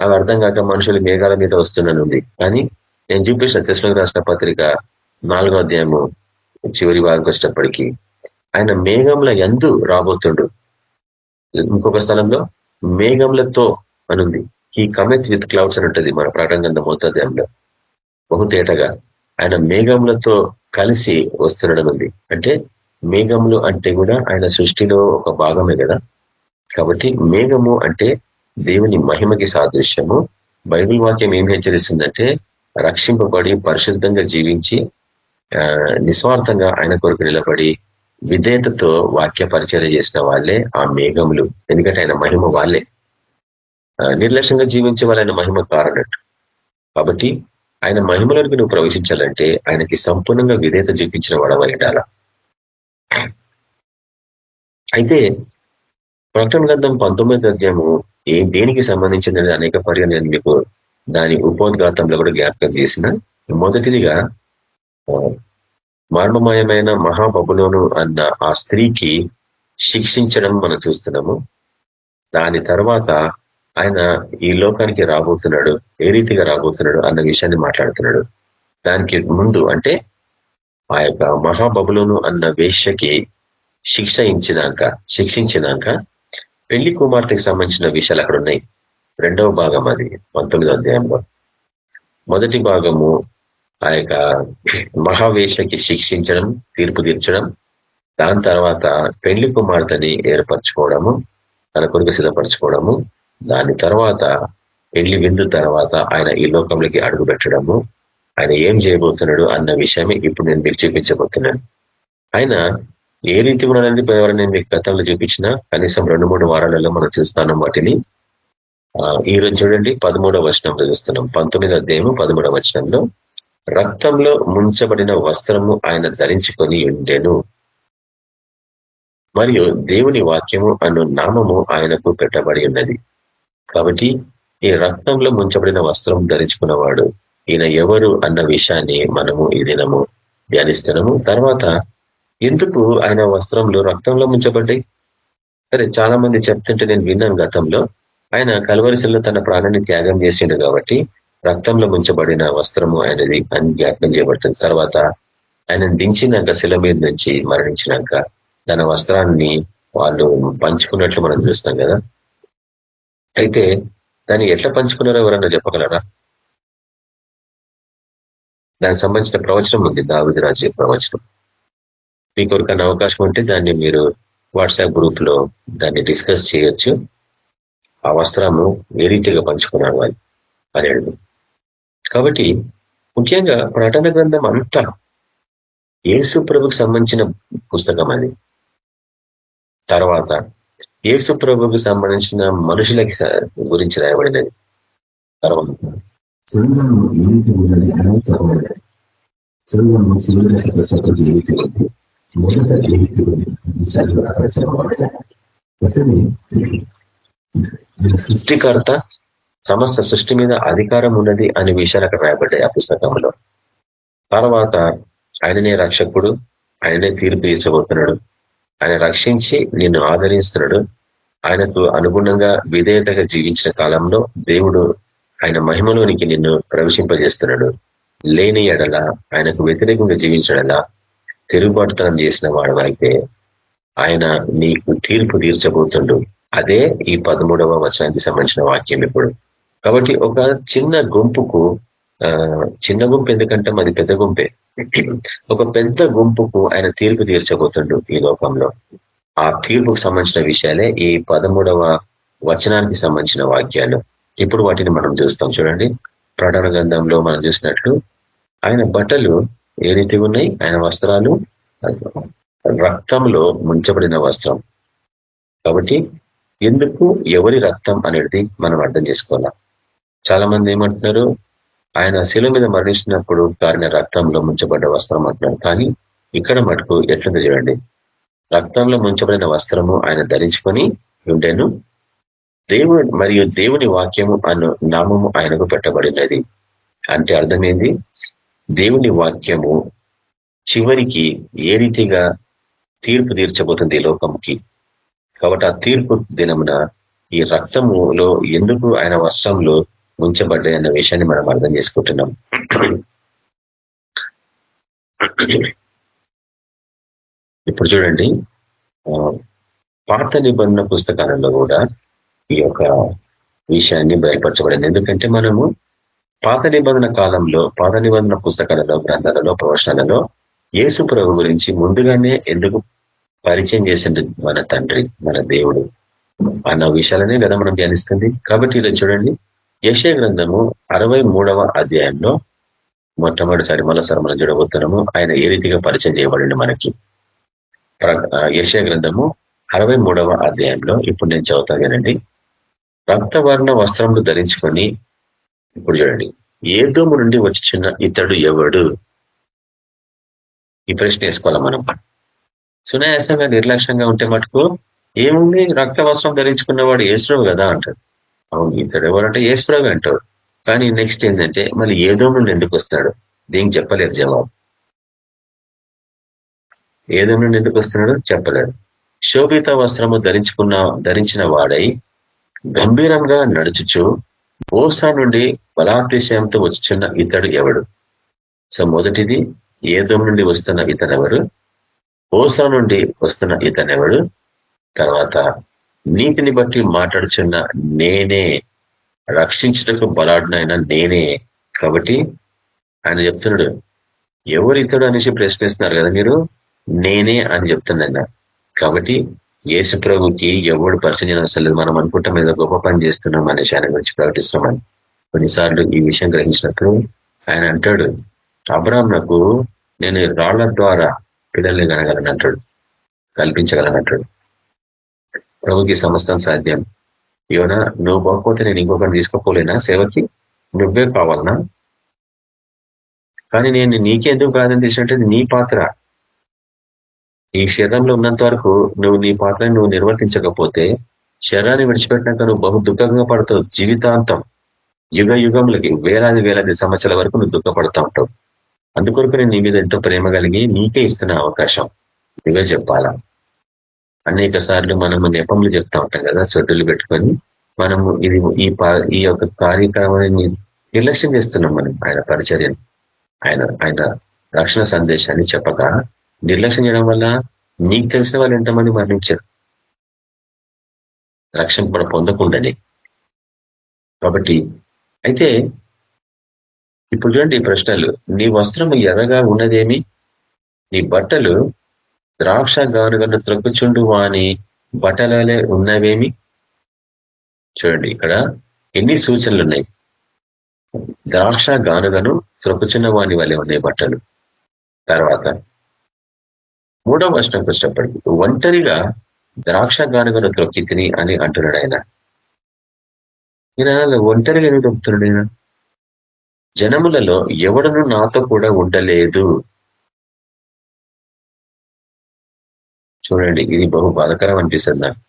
అవి అర్థం కాక మనుషులు మేఘాల మీద వస్తున్నానుంది కానీ నేను చూపించిన తెస్లకు రాష్ట్ర పత్రిక నాలుగో అధ్యాయము చివరి వారికి వచ్చినప్పటికీ ఆయన మేఘముల ఎందు రాబోతుండు. ఇంకొక స్థలంలో మేఘంలతో అనుంది. ఈ కమెత్ విత్ క్లౌడ్స్ అని ఉంటుంది మన ప్రకటన మొత్తం బహుతేటగా ఆయన మేఘములతో కలిసి వస్తుండడం ఉంది అంటే మేఘములు అంటే కూడా ఆయన సృష్టిలో ఒక భాగమే కదా. కాబట్టి మేఘము అంటే దేవుని మహిమకి సాదృశ్యము. బైబిల్ వాక్యం ఏం హెచ్చరిస్తుందంటే రక్షింపబడి పరిశుద్ధంగా జీవించి నిస్వార్థంగా ఆయన కొరకు నిలబడి విధేయతతో వాక్య పరిచయం చేసిన వాళ్ళే ఆ మేఘములు. ఎందుకంటే ఆయన మహిమ వాళ్ళే. నిర్లక్ష్యంగా జీవించే వాళ్ళైన మహిమ కారణట్టు కాబట్టి ఆయన మహిమలోనికి నువ్వు ప్రవేశించాలంటే ఆయనకి సంపూర్ణంగా విధేయత చూపించిన వాడవై ఉండాల. అయితే ప్రకటన గ్రంథం పంతొమ్మిది అధ్యాయము ఏ దేనికి సంబంధించినది అనేక పర్యాలు నేను మీకు దాని ఉపోద్ఘాతంలో కూడా జ్ఞాపకం చేసిన. మొదటిదిగా మర్మమయమైన మహాబబులోను అన్న ఆ స్త్రీకి శిక్షించడం మనం చూస్తున్నాము. దాని తర్వాత ఆయన ఈ లోకానికి రాబోతున్నాడు ఏ రీతిగా రాబోతున్నాడు అన్న విషయాన్ని మాట్లాడుతున్నాడు. దానికి ముందు అంటే ఆ యొక్క మహాబబులోను అన్న వేష్యకి శిక్ష ఇచ్చినాక శిక్షించినాక పెళ్ళి కుమార్తెకి సంబంధించిన విషయాలు అక్కడ ఉన్నాయి. రెండవ భాగం అది పంతొమ్మిదో అధ్యాయంలో. మొదటి భాగము ఆ యొక్క మహావేశకి శిక్షించడం తీర్పు తీర్చడం దాని తర్వాత పెళ్ళి కుమార్తెని ఏర్పరచుకోవడము తన కొరకు సిద్ధపరచుకోవడము దాని తర్వాత పెళ్ళి విందు తర్వాత ఆయన ఈ లోకంలోకి అడుగు పెట్టడము ఆయన ఏం చేయబోతున్నాడు అన్న విషయమే ఇప్పుడు నేను మీకు చూపించబోతున్నాను. ఆయన ఏ రీతి ఉన్నాడని ఎవరైనా నేను మీకు గతంలో చూపించిన? కనీసం రెండు మూడు వారాలలో మనం చూస్తాను వాటిని. ఈ రోజు చూడండి పదమూడవ వచనంలో చూస్తున్నాం. పంతొమ్మిదవ అధ్యాయము పదమూడవ వచనంలో రక్తంలో ముంచబడిన వస్త్రము ఆయన ధరించుకొని ఉండెను. మరియు దేవుని వాక్యము అను నామము ఆయనకు పెట్టబడి ఉన్నది. కాబట్టి ఈ రక్తంలో ముంచబడిన వస్త్రం ధరించుకున్నవాడు ఈయన ఎవరు అన్న విషయాన్ని మనము ఈ దినము ధ్యానిస్తున్నాము. తర్వాత ఎందుకు ఆయన వస్త్రంలో రక్తంలో ముంచబడ్డాయి? సరే చాలా మంది చెప్తుంటే నేను విన్నాను గతంలో. ఆయన కలవరిశల్లో తన ప్రాణాన్ని త్యాగం చేసిండు కాబట్టి రక్తంలో ముంచబడిన వస్త్రము ఆయనది అని జ్ఞాపకం చేయబడుతుంది. తర్వాత ఆయన దించినాక శిల మీద నుంచి మరణించినాక తన వస్త్రాన్ని వాళ్ళు పంచుకున్నట్లు మనం చూస్తాం కదా. అయితే దాన్ని ఎట్లా పంచుకున్నారో ఎవరన్నా చెప్పగలరా? దానికి సంబంధించిన ప్రవచనం ఉంది దావిదిరాజు ప్రవచనం. మీ కొరకన్నా అవకాశం ఉంటే దాన్ని మీరు వాట్సాప్ గ్రూప్లో దాన్ని డిస్కస్ చేయొచ్చు. ఆ వస్త్రము ఏ రీతిగా పంచుకున్నారు వాళ్ళు అనేది కాబట్టి ముఖ్యంగా ప్రకటన గ్రంథం అంతా ఏసు ప్రభుకి సంబంధించిన పుస్తకం అది. తర్వాత ఏసు ప్రభుకి సంబంధించిన మనుషులకి గురించి రాయబడినది. తర్వాత సంఘము ఏమిటి ఉన్నది అని చదవలేదు సంఘము ఏమిటి ఉంది? మొదట ఏమిటి సృష్టికర్త సమస్త సృష్టి మీద అధికారం ఉన్నది అనే విషయాలు అక్కడ రాయబడ్డాయి ఆ పుస్తకంలో. తర్వాత ఆయననే రక్షకుడు ఆయననే తీర్పు తీర్చబోతున్నాడు. ఆయన రక్షించి నిన్ను ఆదరిస్తున్నాడు. ఆయనకు అనుగుణంగా విధేయతగా జీవించిన కాలంలో దేవుడు ఆయన మహిమలోనికి నిన్ను ప్రవేశింపజేస్తున్నాడు. లేని ఎడల ఆయనకు వ్యతిరేకంగా జీవించడలా తిరుగుబాటుతనం చేసిన వాడు అయితే ఆయన నీకు తీర్పు తీర్చబోతుండు. అదే ఈ పదమూడవ వచనానికి సంబంధించిన వాక్యం ఇప్పుడు. కాబట్టి ఒక చిన్న గుంపుకు చిన్న గుంపు ఎందుకంటే మాది పెద్ద గుంపే. ఒక పెద్ద గుంపుకు ఆయన తీర్పు తీర్చబోతుండు ఈ లోకంలో. ఆ తీర్పుకు సంబంధించిన విషయాలే ఈ పదమూడవ వచనానికి సంబంధించిన వాక్యాలు. ఇప్పుడు వాటిని మనం చూస్తాం చూడండి. ప్రకటన గ్రంథంలో మనం చూసినట్లు ఆయన బట్టలు ఏ రీతి ఉన్నాయి? ఆయన వస్త్రాలు రక్తంలో ముంచబడిన వస్త్రం. కాబట్టి ఎందుకు ఎవరి రక్తం అనేది మనం అర్థం చేసుకోవాలా? చాలా మంది ఏమంటున్నారు ఆయన శిల మీద మరణించినప్పుడు కారిన రక్తంలో ముంచబడ్డ వస్త్రం అంటున్నారు కానీ ఇక్కడ మటుకు ఎట్లుంది చూడండి. రక్తంలో ముంచబడిన వస్త్రము ఆయన ధరించుకొని ఉండేను. దేవుడు మరియు దేవుని వాక్యము అను నామము ఆయనకు పెట్టబడినది. అంటే అర్థమైంది? దేవుని వాక్యము చివరికి ఏ రీతిగా తీర్పు తీర్చబోతుంది లోకంకి కాబట్టి ఆ తీర్పు దినమున ఈ రక్తములో ఎందుకు ఆయన వస్త్రంలో ఉంచబడ్డాయన్న విషయాన్ని మనం అర్థం చేసుకుంటున్నాం. ఇప్పుడు చూడండి పాత నిబంధన పుస్తకాలలో కూడా ఈ యొక్క విషయాన్ని బయలుపరచబడింది. ఎందుకంటే మనము పాత నిబంధన కాలంలో పాత నిబంధన పుస్తకాలలో గ్రంథాలలో ప్రవచనాలలో యేసు ప్రభు గురించి ముందుగానే ఎందుకు పరిచయం చేసింది మన తండ్రి మన దేవుడు అన్న విషయాలనే కదా మనం ధ్యానిస్తుంది. కాబట్టి ఇలా చూడండి యశ గ్రంథము అరవై అధ్యాయంలో మొట్టమొదటిసారి మరోసారి మనం చూడబోతున్నాము ఆయన ఏ రీతిగా పరిచయం చేయబడింది మనకి? యశ గ్రంథము అరవై అధ్యాయంలో ఇప్పుడు నేను చదువుతాగానండి రక్తవర్ణ వస్త్రములు ధరించుకొని ఇప్పుడు చూడండి. ఏదోము నుండి వచ్చిన ఇతడు ఎవడు? ఈ ప్రశ్న వేసుకోవాలి మనం? సునాయాసంగా నిర్లక్ష్యంగా ఉంటే మటుకు ఏముంది? రక్త వస్త్రం ధరించుకున్నవాడు ఏసురావు కదా అంటాడు. అవును ఇతడు ఎవరంటే ఏసుప్రభు అంటాడు కానీ నెక్స్ట్ ఏంటంటే మళ్ళీ ఏదో నుండి ఎందుకు వస్తాడు? దీనికి చెప్పలేరు జవాబు. ఏదో నుండి ఎందుకు వస్తున్నాడు? చెప్పలేడు శోభిత వస్త్రము ధరించుకున్న ధరించిన వాడై గంభీరంగా నడుచుచు ఓసా నుండి బలాతిశయంతో వచ్చిన ఇతడు ఎవడు? సో మొదటిది ఏదో నుండి వస్తున్న ఇతనెవరు? ఓసా నుండి వస్తున్న ఇతనెవడు? తర్వాత నీతిని బట్టి మాట్లాడుచున్న నేనే రక్షించటకు బలాడినైనా నేనే కాబట్టి ఆయన చెప్తున్నాడు ఎవరు ఇతడు అనేసి ప్రశ్నిస్తున్నారు కదా మీరు? నేనే అని చెప్తున్నా కాబట్టి యేసు ప్రభుకి ఎవడు పరిచయం అసలు మనం అనుకుంటాం ఏదో గొప్ప పని చేస్తున్నాం అనేసి ఆయన గురించి ప్రకటిస్తున్నామని కొన్నిసార్లు ఈ విషయం గ్రహించినప్పుడు ఆయన అంటాడు అబ్రాహ్మణకు నేను రాళ్ళ ద్వారా పిల్లల్ని కనగలను అంటాడు కల్పించగలను అంటాడు. ప్రభుకి సమస్తం సాధ్యం. యోనా నువ్వు బాగుపోతే నేను ఇంకొకరిని తీసుకోపోలేనా? సేవకి నువ్వే కావాలనా? కానీ నేను నీకెందుకు ప్రార్థన చేసినట్టు నీ పాత్ర? ఈ శరీరంలో ఉన్నంత వరకు నువ్వు నీ పాత్రని నువ్వు నిర్వర్తించకపోతే శరీరాన్ని విడిచిపెట్టినాక నువ్వు బహు దుఃఖంగా పడతావు జీవితాంతం. యుగ యుగంలోకి వేలాది వేలాది సంవత్సరాల వరకు నువ్వు దుఃఖపడతా ఉంటావు. అందుకొరకు నేను నీ మీద ఎంతో ప్రేమ కలిగి నీకే ఇస్తున్న అవకాశం. నువ్వే చెప్పాలా? అనేక సార్లు మనము నెపములు చెప్తా ఉంటాం కదా సొడ్డులు పెట్టుకొని. మనము ఇది ఈ ఈ యొక్క కార్యక్రమాన్ని నిర్లక్ష్యం చేస్తున్నాం మనం ఆయన పరిచర్యను. ఆయన ఆయన రక్షణ సందేశాన్ని చెప్పక నిర్లక్ష్యం చేయడం వల్ల నీకు తెలిసిన వాళ్ళు ఎంతమంది మరణించారు? రక్షణ కూడా పొందకుండానే. కాబట్టి అయితే ఇప్పుడు చూడండి ఈ ప్రశ్నలు. నీ వస్త్రం ఎర్రగా ఉన్నదేమి? నీ బట్టలు ద్రాక్ష గానుగను త్రొక్కుచుండు వాని బట్టలలే ఉన్నవేమి? చూడండి ఇక్కడ ఎన్ని సూచనలు ఉన్నాయి ద్రాక్ష గానుగను త్రొక్కుచున్న వాని వల్లే ఉన్నాయి బట్టలు. తర్వాత మూడవ వర్షంకి కష్టపడి ఒంటరిగా ద్రాక్ష గానుగను త్రొక్కి తిని అని అంటున్నాడు ఆయన. ఈయన ఒంటరిగా ఎందుకు దొరుకుతున్నాడు జనములలో ఎవడను నాతో కూడా ఉండలేదు. చూడండి ఇది బహు బాధకరం అనిపిస్తుంది నాకు.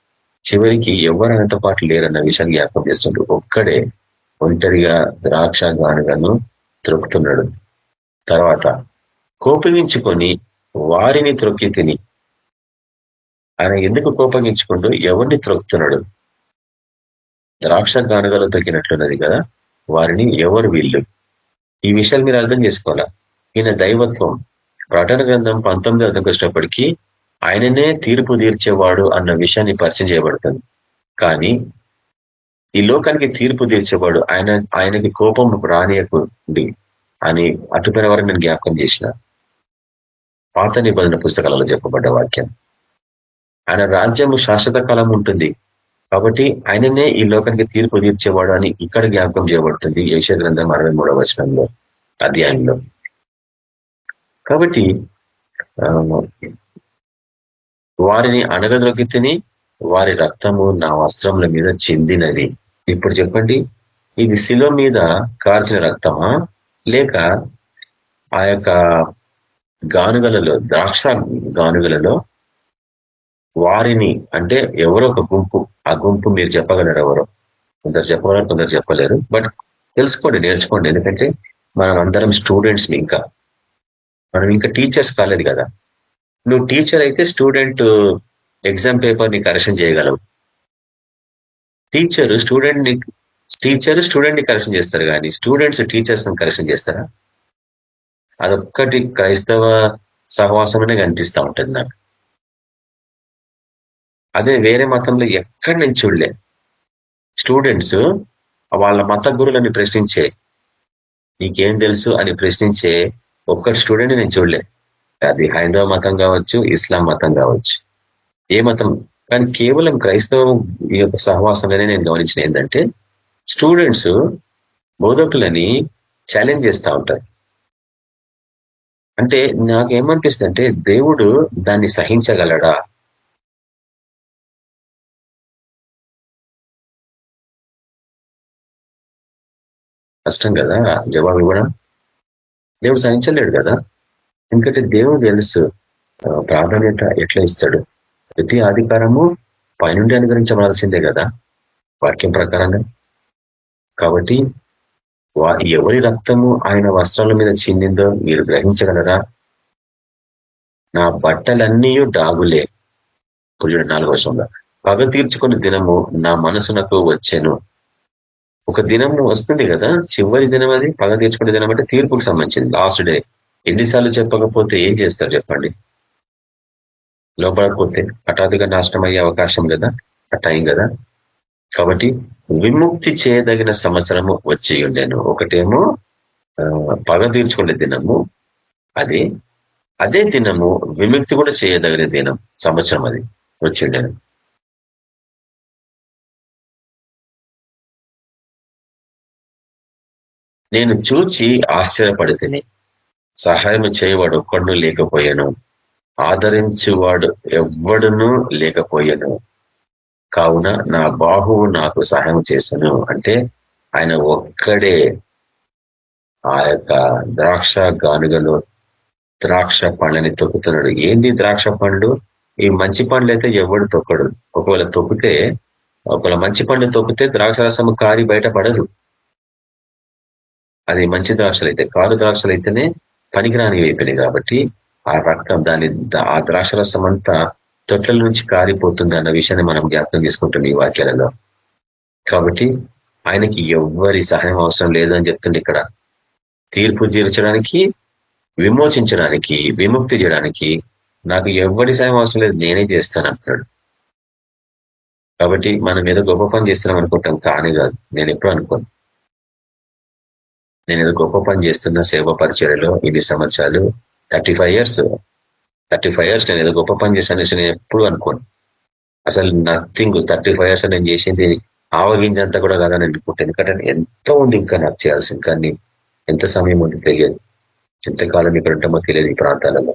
చివరికి ఎవరు ఆయనతో పాటు లేరన్న విషయాన్ని జ్ఞాపకం చేస్తుండ్రు ఒక్కడే ఒంటరిగా ద్రాక్ష గానుగను త్రొక్కుతున్నాడు. తర్వాత కోపగించుకొని వారిని త్రొక్కి తిని ఆయన ఎందుకు కోపగించుకుంటూ ఎవరిని త్రొక్కుతున్నాడు? ద్రాక్ష గానుగలో తొక్కినట్లున్నది కదా వారిని ఎవరు వీళ్ళు? ఈ విషయాలు మీరు అర్థం చేసుకోవాలా? ఈయన దైవత్వం. ప్రకటన గ్రంథం పంతొమ్మిది అర్థం వచ్చినప్పటికీ ఆయననే తీర్పు తీర్చేవాడు అన్న విషయాన్ని పరిచయం చేయబడుతుంది. కానీ ఈ లోకానికి తీర్పు తీర్చేవాడు ఆయన ఆయనకి కోపం రానియకుండి అని అటుపైన వారికి నేను జ్ఞాపకం చేసిన. పాత నిబంధన పుస్తకాలలో చెప్పబడ్డ వాక్యం. ఆయన రాజ్యము శాశ్వత కాలం ఉంటుంది. కాబట్టి ఆయననే ఈ లోకానికి తీర్పు తీర్చేవాడు అని ఇక్కడ జ్ఞాపకం చేయబడుతుంది యశ గ్రంథం అరవై మూడవ వచనంలో అధ్యాయంలో. కాబట్టి వారిని తిని వారి రక్తము నా వస్త్రముల మీద చెందినది. ఇప్పుడు చెప్పండి ఇది శిలో మీద కార్చిన రక్తమా? లేక ఆ యొక్క గానుగలలో ద్రాక్ష గానుగలలో వారిని అంటే ఎవరో ఒక గుంపు ఆ గుంపు మీరు చెప్పగలరు ఎవరో? కొందరు చెప్పగలరు కొందరు చెప్పలేరు. బట్ తెలుసుకోండి నేర్చుకోండి. ఎందుకంటే మనం అందరం స్టూడెంట్స్ ఇంకా. మనం ఇంకా టీచర్స్ కాలేదు కదా. నువ్వు టీచర్ అయితే స్టూడెంట్ ఎగ్జామ్ పేపర్ని కరెక్షన్ చేయగలవు. టీచర్ స్టూడెంట్ని టీచర్ స్టూడెంట్ని కరెక్షన్ చేస్తారు కానీ స్టూడెంట్స్ టీచర్స్ని కరెక్షన్ చేస్తారా? అదొక్కటి క్రైస్తవ సహవాసమనే కనిపిస్తూ ఉంటుంది నాకు. అదే వేరే మతంలో ఎక్కడి నుంచి చూడలే. స్టూడెంట్స్ వాళ్ళ మత గురులని ప్రశ్నించే నీకేం తెలుసు అని ప్రశ్నించే ఒక్కటి స్టూడెంట్ నేను చూడలే. అది హైందవ మతం కావచ్చు ఇస్లాం మతం కావచ్చు. ఏ మతం? కానీ కేవలం క్రైస్తవం ఈ యొక్క సహవాసంలోనే నేను గమనించిన ఏంటంటే స్టూడెంట్స్ బోధకులని ఛాలెంజ్ చేస్తూ ఉంటారు. అంటే నాకేమనిపిస్తుంది అంటే దేవుడు దాన్ని సహించగలడా? కష్టం కదా జవాబు ఇవ్వడం. దేవుడు సహించలేడు కదా? ఎందుకంటే దేవుడు తెలుసు ప్రాధాన్యత ఎట్లా ఇస్తాడు. ప్రతి అధికారము పైనుండి అనుగ్రహించవలసిందే కదా వాక్యం ప్రకారంగా. కాబట్టి ఎవరి రక్తము ఆయన వస్త్రాల మీద చిందిందో మీరు గ్రహించగలరా? నా బట్టలన్నీ డాగులే. పుల్లుడు నాలుగో వర్షంలో పగ తీర్చుకున్న దినము నా మనసునకు వచ్చాను. ఒక దినం వస్తుంది కదా చివరి దినం అది పగ తీర్చుకునే దినం అంటే తీర్పుకు సంబంధించింది లాస్ట్ డే ఎన్నిసార్లు చెప్పకపోతే ఏం చేస్తారు చెప్పండి? లోపడకపోతే హఠాత్తుగా నాశనం అయ్యే అవకాశం కదా ఆ టైం కదా. కాబట్టి విముక్తి చేయదగిన సంవత్సరము వచ్చి ఉండేను. ఒకటేమో పగ తీర్చుకునే దినము. అది అదే దినము విముక్తి కూడా చేయదగిన దినం సంవత్సరం అది వచ్చి ఉండేను. నేను చూచి ఆశ్చర్యపడితేనే సహాయం చేయవాడు ఒక్కడు లేకపోయాను. ఆదరించేవాడు ఎవ్వడును లేకపోయాను. కావున నా బాహువు నాకు సహాయం చేశాను. అంటే ఆయన ఒక్కడే ఆ యొక్క ద్రాక్ష గానుగలో ద్రాక్ష పండ్లని తొక్కుతున్నాడు. ఏంది ద్రాక్ష పండ్లు ఈ మంచి పండ్లు అయితే ఎవడు తొక్కడు? ఒకవేళ తొక్కితే ఒకవేళ మంచి పండ్లు తొక్కితే ద్రాక్షరసము కారి బయటపడదు అది మంచి ద్రాక్షలు అయితే కారు ద్రాక్షలు అయితేనే పనికిరాని అయిపోయినాయి కాబట్టి ఆ రక్తం దాని ఆ ద్రాక్షరసం అంతా తొట్ల నుంచి కారిపోతుంది అన్న విషయాన్ని మనం జ్ఞాపకం తీసుకుంటుంది ఈ వాక్యాలలో. కాబట్టి ఆయనకి ఎవ్వరి సహాయం అవసరం లేదని చెప్తుంది ఇక్కడ. తీర్పు తీర్చడానికి విమోచించడానికి విముక్తి చేయడానికి నాకు ఎవరి సాయం అవసరం లేదు నేనే చేస్తాను అంటున్నాడు. కాబట్టి మనం ఏదో గొప్ప పని చేస్తున్నాం అనుకుంటాం కానీ కాదు నేను ఎప్పుడు అనుకోను. నేను ఏదో గొప్ప పని చేస్తున్న సేవ పరిచయలో ఇన్ని సంవత్సరాలు thirty five years thirty five years నేను ఏదో గొప్ప పని చేశాను నేను ఎప్పుడు అనుకోను. అసలు నథింగ్ థర్టీ ఫైవ్ ఇయర్స్ నేను చేసింది ఆవగించంతా కూడా కాదని అనుకుంటాను. ఎందుకంటే ఎంతో ఉంది ఇంకా నాకు చేయాల్సింది కానీ ఎంత సమయం ఉంది తెలియదు. ఎంతకాలం ఇక్కడ ఉంటామో తెలియదు ఈ ప్రాంతాలలో.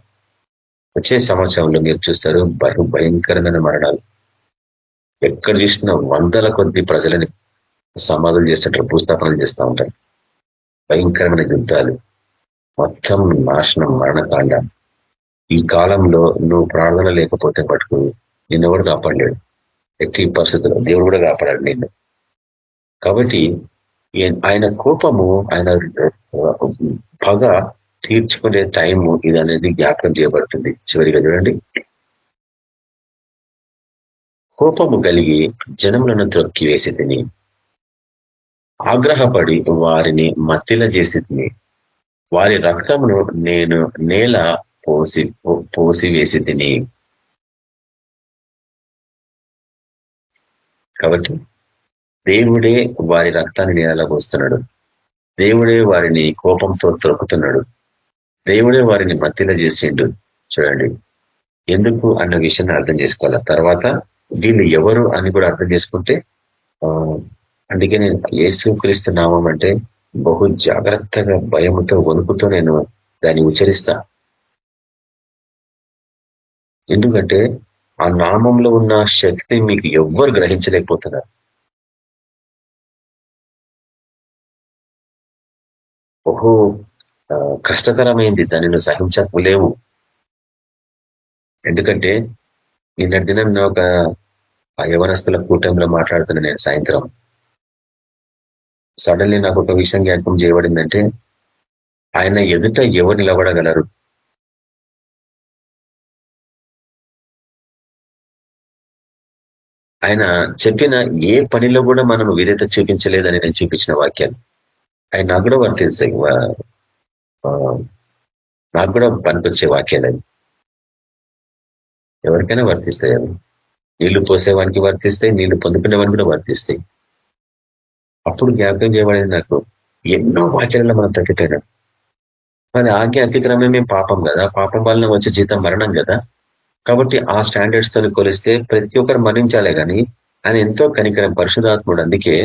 వచ్చే సంవత్సరంలో మీరు చూస్తారు బహు భయంకరమైన మరణాలు. ఎక్కడ చూసినా వందల కొద్ది ప్రజలని సమాధులు చేస్తుంటారు భూస్థాపనలు చేస్తూ ఉంటారు. భయంకరమైన యుద్ధాలు. మొత్తం నాశనం మరణకాండ. ఈ కాలంలో నువ్వు ప్రార్థన లేకపోతే మటుకు నిన్ను కూడా కాపాడలేడు. ఎట్టి పరిస్థితుల్లో దేవుడు కూడా కాపాడాడు నిన్ను. కాబట్టి ఆయన కోపము ఆయన పగ తీర్చుకునే టైము ఇది అనేది జ్ఞాపకం చేయబడుతుంది. చివరిగా చూడండి. కోపము కలిగి జనములను త్రొక్కి వేసి తిని ఆగ్రహపడి వారిని మత్తిల చేసి వారి రక్తమును నేను నేల పోసి పోసివేసి తిని. కాబట్టి దేవుడే వారి రక్తాన్ని నేల పోస్తున్నాడు. దేవుడే వారిని కోపంతో త్రొక్కుతున్నాడు. దేవుడే వారిని మత్తిల చేసిండు. చూడండి. ఎందుకు అన్న విషయాన్ని అర్థం చేసుకోవాలి? తర్వాత వీళ్ళు ఎవరు అని కూడా అర్థం చేసుకుంటే అందుకే నేను యేసుక్రీస్తు నామం అంటే బహు జాగ్రత్తగా భయముతో వణుకుతో నేను దాన్ని ఉచ్చరిస్తా. ఎందుకంటే ఆ నామంలో ఉన్న శక్తి మీకు ఎవ్వరు గ్రహించలేకపోతున్నారు. బహు కష్టతరమైంది దాన్ని నువ్వు సహించలేవు ఎందుకంటే నిన్న దినం ఒక యవనస్తుల కూటమిలో మాట్లాడుతున్నా నేను సాయంత్రం సడన్లీ నాకు ఒక విషయం జ్ఞాపకం చేయబడిందంటే ఆయన ఎదుట ఎవరు నిలబడగలరు ఆయన చెప్పిన ఏ పనిలో కూడా మనం విధేత చూపించలేదని నేను చూపించిన వాక్యాలు. ఆయన నాకు కూడా వర్తిస్తాయి నాకు కూడా పనికొచ్చే వాక్యాలు అవి. ఎవరికైనా వర్తిస్తాయి అవి. నీళ్ళు పోసేవానికి వర్తిస్తాయి నీళ్ళు పొందుకునేవానికి కూడా వర్తిస్తాయి. అప్పుడు జ్ఞాపకం చేయబడింది నాకు. ఎన్నో వాక్యాలలో మనం తగ్గిపోయినాం మరి ఆజ్ఞ అతిక్రమమే పాపం కదా. పాపం వలన వచ్చే జీతం మరణం కదా. కాబట్టి ఆ స్టాండర్డ్స్తో కొలిస్తే ప్రతి ఒక్కరు మరణించాలే కానీ ఆయన ఎంతో కనికరం పరిశుధాత్ముడు అందుకే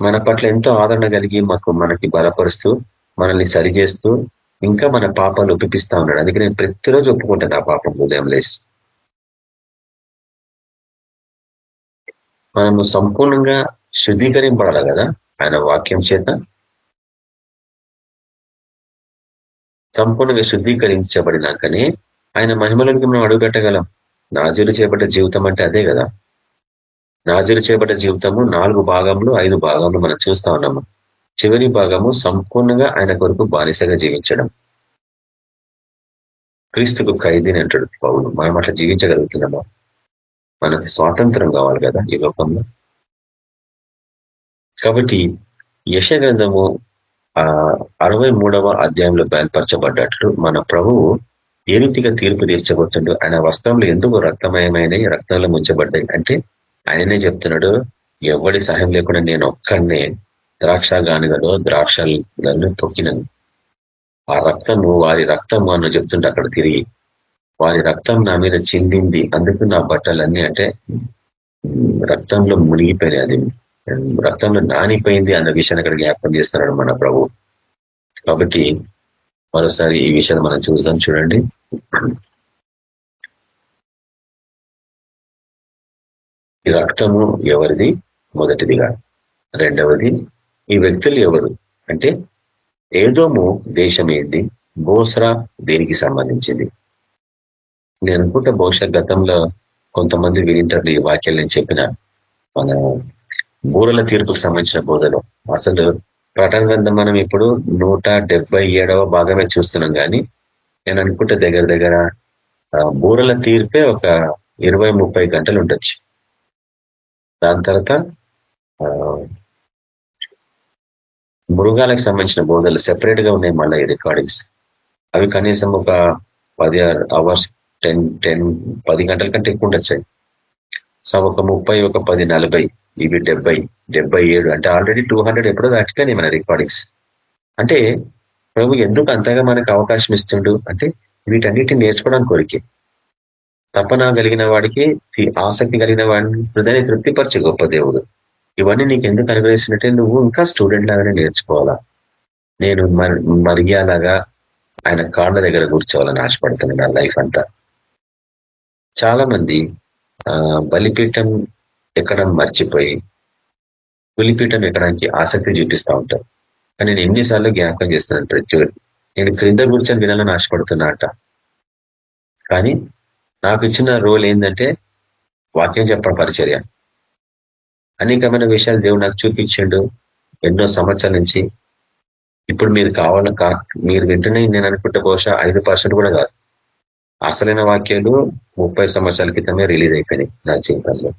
మన పట్ల ఎంతో ఆదరణ కలిగి మాకు మనకి బలపరుస్తూ మనల్ని సరిచేస్తూ ఇంకా మన పాపాలు ఒప్పిపిస్తా ఉన్నాడు. అందుకే నేను ప్రతిరోజు ఒప్పుకుంటాను ఆ పాపం ఉదయం లేచి. మనము సంపూర్ణంగా శుద్ధీకరింపడాలి కదా. ఆయన వాక్యం చేత సంపూర్ణంగా శుద్ధీకరించబడినాకనే ఆయన మహిమలోనికి మనం అడుగుపెట్టగలం నాజీలు చేపట్టే జీవితం అంటే అదే కదా. నాజీలు చేపట్ట జీవితము నాలుగు భాగంలో ఐదు భాగంలో మనం చూస్తా ఉన్నాము. చివరి భాగము సంపూర్ణంగా ఆయన కొరకు బానిసగా జీవించడం. క్రీస్తుకు ఖైదీని అంటాడు పౌరుడు మనం అట్లా జీవించగలుగుతున్నామా? మనకి స్వాతంత్రం కావాలి కదా ఈ లోకంలో. కాబట్టి యశ గ్రంథము ఆ అరవై మూడవ అధ్యాయంలో బయలుపరచబడ్డట్లు మన ప్రభువు ఏ రీతిగా తీర్పు తీర్చబోతుండో ఆయన వస్త్రంలో ఎందుకు రక్తమయమైనవి రక్తంలో ముంచబడ్డాయి? అంటే ఆయననే చెప్తున్నాడు ఎవడి సహాయం లేకుండా నేను ఒక్కడనే ద్రాక్ష గానుగలో ద్రాక్షలను తొక్కినను. ఆ రక్తము వారి రక్తము అని చెప్తుంటే అక్కడ తిరిగి వారి రక్తం నా మీద చిందింది అందుకు నా బట్టలన్నీ అంటే రక్తంలో మునిగిపోయినాయి అది రక్తంలో నానిపోయింది అన్న విషయాన్ని అక్కడ జ్ఞాపకం చేస్తున్నాడు మన ప్రభు. కాబట్టి మరోసారి ఈ విషయాన్ని మనం చూద్దాం చూడండి. ఈ రక్తము ఎవరిది? మొదటిదిగా. రెండవది ఈ వ్యక్తులు ఎవరు? అంటే ఏదోము దేశం ఏంటి? బోసరా దేనికి సంబంధించింది? నేను అనుకుంటా బహుశా గతంలో కొంతమంది వినింటారు ఈ వాక్యాలు నేను చెప్పిన మన బూరల తీర్పుకు సంబంధించిన బోధలు. అసలు ప్రటన గ్రంథం మనం ఇప్పుడు నూట డెబ్బై ఏడవ భాగమే చూస్తున్నాం కానీ నేను అనుకుంటే దగ్గర దగ్గర బూరల తీర్పే ఒక ఇరవై ముప్పై గంటలు ఉండొచ్చు. దాని తర్వాత మృగాలకు సంబంధించిన బోధలు సెపరేట్గా ఉన్నాయి మళ్ళీ ఈ రికార్డింగ్స్ అవి కనీసం ఒక పది అవర్స్ టెన్ టెన్ పది గంటల కంటే ఎక్కువ ఉండొచ్చాయి సో ఒక ముప్పై ఒక పది నలభై. ఇవి డెబ్బై డెబ్బై ఏడు అంటే ఆల్రెడీ టూ హండ్రెడ్ ఎప్పుడో దాటిపోయినాయి మన రికార్డింగ్స్ అంటే ప్రభు ఎందుకు అంతగా మనకు అవకాశం ఇస్తుండు? అంటే వీటన్నిటిని నేర్చుకోవడానికి కోరికే. తపన కలిగిన వాడికి ఆసక్తి కలిగిన వాడిని హృదయాన్ని తృప్తిపరిచే గొప్ప దేవుడు. ఇవన్నీ నీకు ఎందుకు అనుగ్రహిస్తున్నట్టే నువ్వు ఇంకా స్టూడెంట్ లాగానే నేర్చుకోవాలా? నేను మరియాలాగా ఆయన కాళ్ళ దగ్గర కూర్చోవాలని ఆశపడుతున్నాను నా లైఫ్ అంతా. చాలా మంది బలిపీఠం ఎక్కడం మర్చిపోయి బలిపీఠం ఎక్కడానికి ఆసక్తి చూపిస్తూ ఉంటారు. కానీ నేను ఎన్నిసార్లు జ్ఞాపకం చేస్తున్నాను నేను క్రింద కూర్చొని వినాలని ఆశపడుతున్నా అంట. కానీ నాకు ఇచ్చిన రోల్ ఏంటంటే వాక్యం చెప్పడం పరిచర్య. అనేకమైన విషయాలు దేవుడు నాకు చూపించిండు ఎన్నో సంవత్సరాల నుంచి. ఇప్పుడు మీరు కావాల మీరు వింటనే నేను అనుకుంటే బహుశా ఐదు పర్సెంట్ కూడా కాదు. అసలైన వాక్యాలు ముప్పై సంవత్సరాల క్రితమే రిలీజ్ అయిపోయినాయి నా జీవితంలో.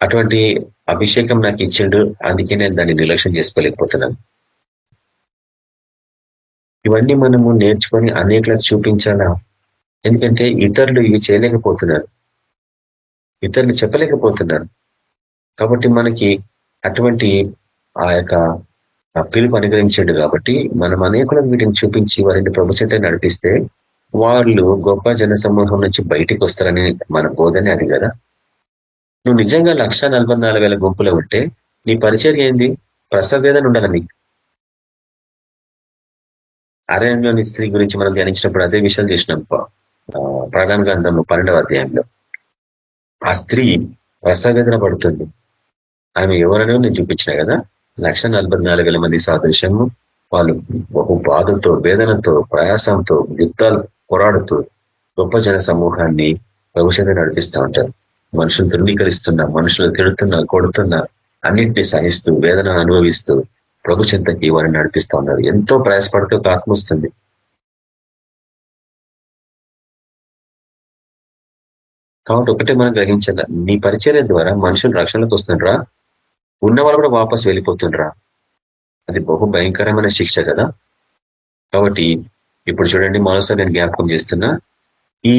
అటువంటి అభిషేకం నాకు ఇచ్చిండు. అందుకే నేను దాన్ని నిర్లక్ష్యం చేసుకోలేకపోతున్నాను. ఇవన్నీ మనము నేర్చుకొని అనేకలకు చూపించాలా? ఎందుకంటే ఇతరులు ఇవి చేయలేకపోతున్నారు. ఇతరులు చెప్పలేకపోతున్నారు. కాబట్టి మనకి అటువంటి ఆ యొక్క పిలుపు అనుగ్రహించాడు కాబట్టి మనం అనేకులకు వీటిని చూపించి వారిని ప్రభుత్వం నడిపిస్తే వాళ్ళు గొప్ప జన సమూహం నుంచి బయటికి వస్తారని మన బోధనే అది కదా. నువ్వు నిజంగా లక్ష గుంపులో ఉంటే నీ పరిచయం ఏంది? ప్రసవేదన ఉండాలి నీకు? అరణ్యంలోని స్త్రీ గురించి మనం ధ్యానించినప్పుడు అదే విషయాలు చేసినాం. ప్రధాన గ్రంథంలో పన్నెండవ అధ్యాయంలో. ఆ స్త్రీ ప్రసవేదన పడుతుంది. ఆమె ఎవరనే నేను చూపించిన కదా? లక్ష మంది సాదృశ్యము. వాళ్ళు బహు బాధతో వేదనతో ప్రయాసంతో యుద్ధాలు పోరాడుతూ గొప్ప జన సమూహాన్ని భవిష్యత్తు నడిపిస్తూ ఉంటారు. మనుషులు ధృవీకరిస్తున్నా మనుషులు తిడుతున్నా కొడుతున్నా అన్నింటినీ సహిస్తూ వేదన అనుభవిస్తూ ప్రభు చింతకి వారిని నడిపిస్తూ ఉన్నారు. ఎంతో ప్రయాసపడుతూ ఆత్మస్తుంది కాబట్టి ఒకటే మనం గ్రహించాల నీ పరిచర్య ద్వారా మనుషులు రక్షణకు వస్తుండ్రా? ఉన్న వాళ్ళు కూడా వాపస్ వెళ్ళిపోతుండ్రా? అది బహు భయంకరమైన శిక్ష కదా? కాబట్టి ఇప్పుడు చూడండి మరోసారి నేను జ్ఞాపకం చేస్తున్నా ఈ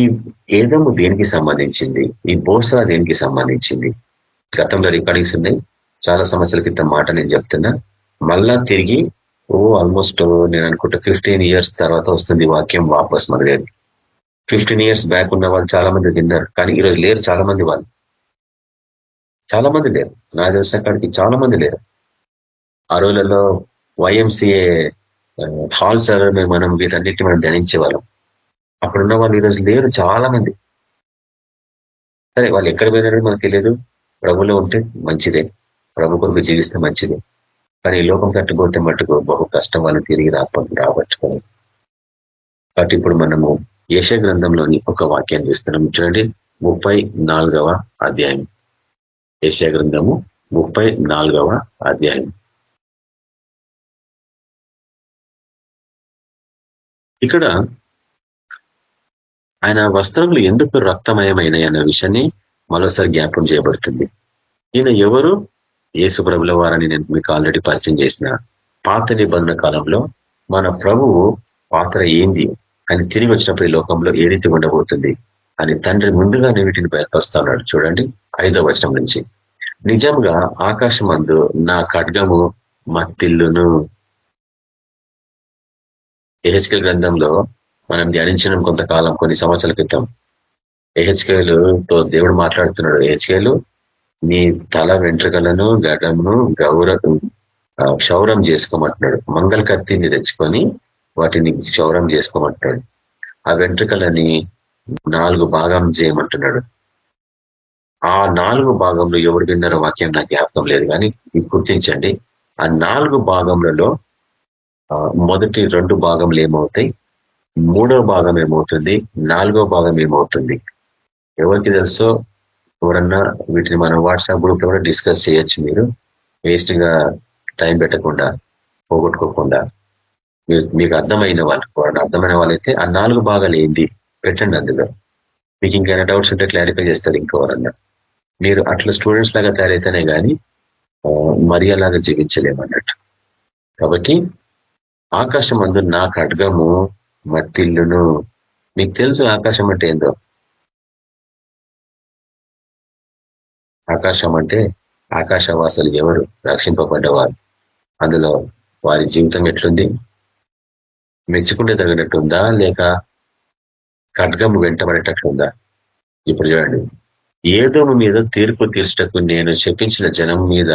ఏదము దేనికి సంబంధించింది? ఈ బోసా దేనికి సంబంధించింది? గతంలో రికార్డింగ్స్ ఉన్నాయి. చాలా సంవత్సరాల క్రితం మాట నేను చెప్తున్నా. మళ్ళా తిరిగి ఓ ఆల్మోస్ట్ నేను అనుకుంటా ఫిఫ్టీన్ ఇయర్స్ తర్వాత వస్తుంది వాక్యం వాపస్ మన దగ్గర ఫిఫ్టీన్ ఇయర్స్ బ్యాక్ ఉన్న వాళ్ళు చాలా మంది తిన్నారు కానీ ఈరోజు లేరు చాలా మంది వాళ్ళు. చాలా మంది లేరు. నా తెలిసిన కాడికి చాలా మంది లేరు. ఆ రోజులలో వైఎంసీఏ హాల్స్ మనం వీటన్నిటిని మనం ధ్యానించే వాళ్ళం. అక్కడున్న వాళ్ళు ఈరోజు లేరు చాలా మంది సరే వాళ్ళు ఎక్కడ పోయినారో మనకు తెలియదు. ప్రభులో ఉంటే మంచిదే. ప్రభు కొరకు జీవిస్తే మంచిదే. కానీ ఈ లోకం కట్టుకోతే మట్టుకు బహు కష్టం వాళ్ళని తిరిగి రాప రాబట్టుకొని. కాబట్టి ఇప్పుడు మనము యశ గ్రంథంలోని ఒక వాక్యాన్ని చూస్తున్నాం. చూడండి ముప్పై అధ్యాయం. యశ గ్రంథము ముప్పై అధ్యాయం. ఇక్కడ ఆయన వస్త్రములు ఎందుకు రక్తమయమైనాయి అన్న విషయాన్ని మరోసారి జ్ఞాపం చేయబడుతుంది. ఈయన ఎవరు? ఏసుప్రభుల వారని నేను మీకు ఆల్రెడీ పరిచయం చేసిన పాత నిబంధన కాలంలో మన ప్రభువు పాత్ర ఏంది? అని తిరిగి వచ్చినప్పుడు ఈ లోకంలో ఏ రీతి ఉండబోతుంది? అని తండ్రి ముందుగానే వీటిని బయటపరుస్తున్నాడు చూడండి ఐదో వచనం నుంచి. నిజంగా ఆకాశమందు నా ఖడ్గము మత్తిల్లును. ఎహెచ్కల్ గ్రంథంలో మనం ధ్యానించిన కొంతకాలం కొన్ని సంవత్సరాల క్రితం. ఏహెచ్కేలుతో దేవుడు మాట్లాడుతున్నాడు. ఏహెచ్కేలు నీ తల వెంట్రుకలను గడమును గౌర క్షౌరం చేసుకోమంటున్నాడు. మంగళ కత్తిని తెచ్చుకొని వాటిని క్షౌరం చేసుకోమంటున్నాడు. ఆ వెంట్రుకలని నాలుగు భాగం చేయమంటున్నాడు. ఆ నాలుగు భాగంలో ఎవరు విన్నారో వాక్యం నాకు జ్ఞాపకం లేదు కానీ గుర్తించండి. ఆ నాలుగు భాగములలో మొదటి రెండు భాగంలో ఏమవుతాయి? మూడో భాగం ఏమవుతుంది? నాలుగో భాగం ఏమవుతుంది? ఎవరికి తెలుసో ఎవరన్నా వీటిని మనం వాట్సాప్ గ్రూప్లో కూడా డిస్కస్ చేయొచ్చు మీరు. వేస్ట్గా టైం పెట్టకుండా పోగొట్టుకోకుండా. మీకు అర్థమైన వాళ్ళు అర్థమైన వాళ్ళైతే ఆ నాలుగు భాగాలు ఏంది పెట్టండి అందులో. మీకు ఇంకైనా డౌట్స్ ఉంటే క్లారిఫై చేస్తారు ఇంకోవరన్నా మీరు అట్లా స్టూడెంట్స్ లాగా తయారైతేనే కానీ మరి అలాగా జీవించలేమన్నట్టు. కాబట్టి ఆకాశం అందు నా ఖడ్గము మత్తిల్లును మీకు తెలుసు ఆకాశం అంటే ఏందో? ఆకాశం అంటే ఆకాశవాసులు ఎవరు? రక్షింపబడ్డవారు. అందులో వారి జీవితం ఎట్లుంది? మెచ్చుకుంటే తగినట్టుందా? లేక ఖడ్గం వెంటబడేటట్లుందా? ఇప్పుడు చూడండి. ఏదో మీద తీర్పు తీర్చటకు నేను చెప్పించిన జనం మీద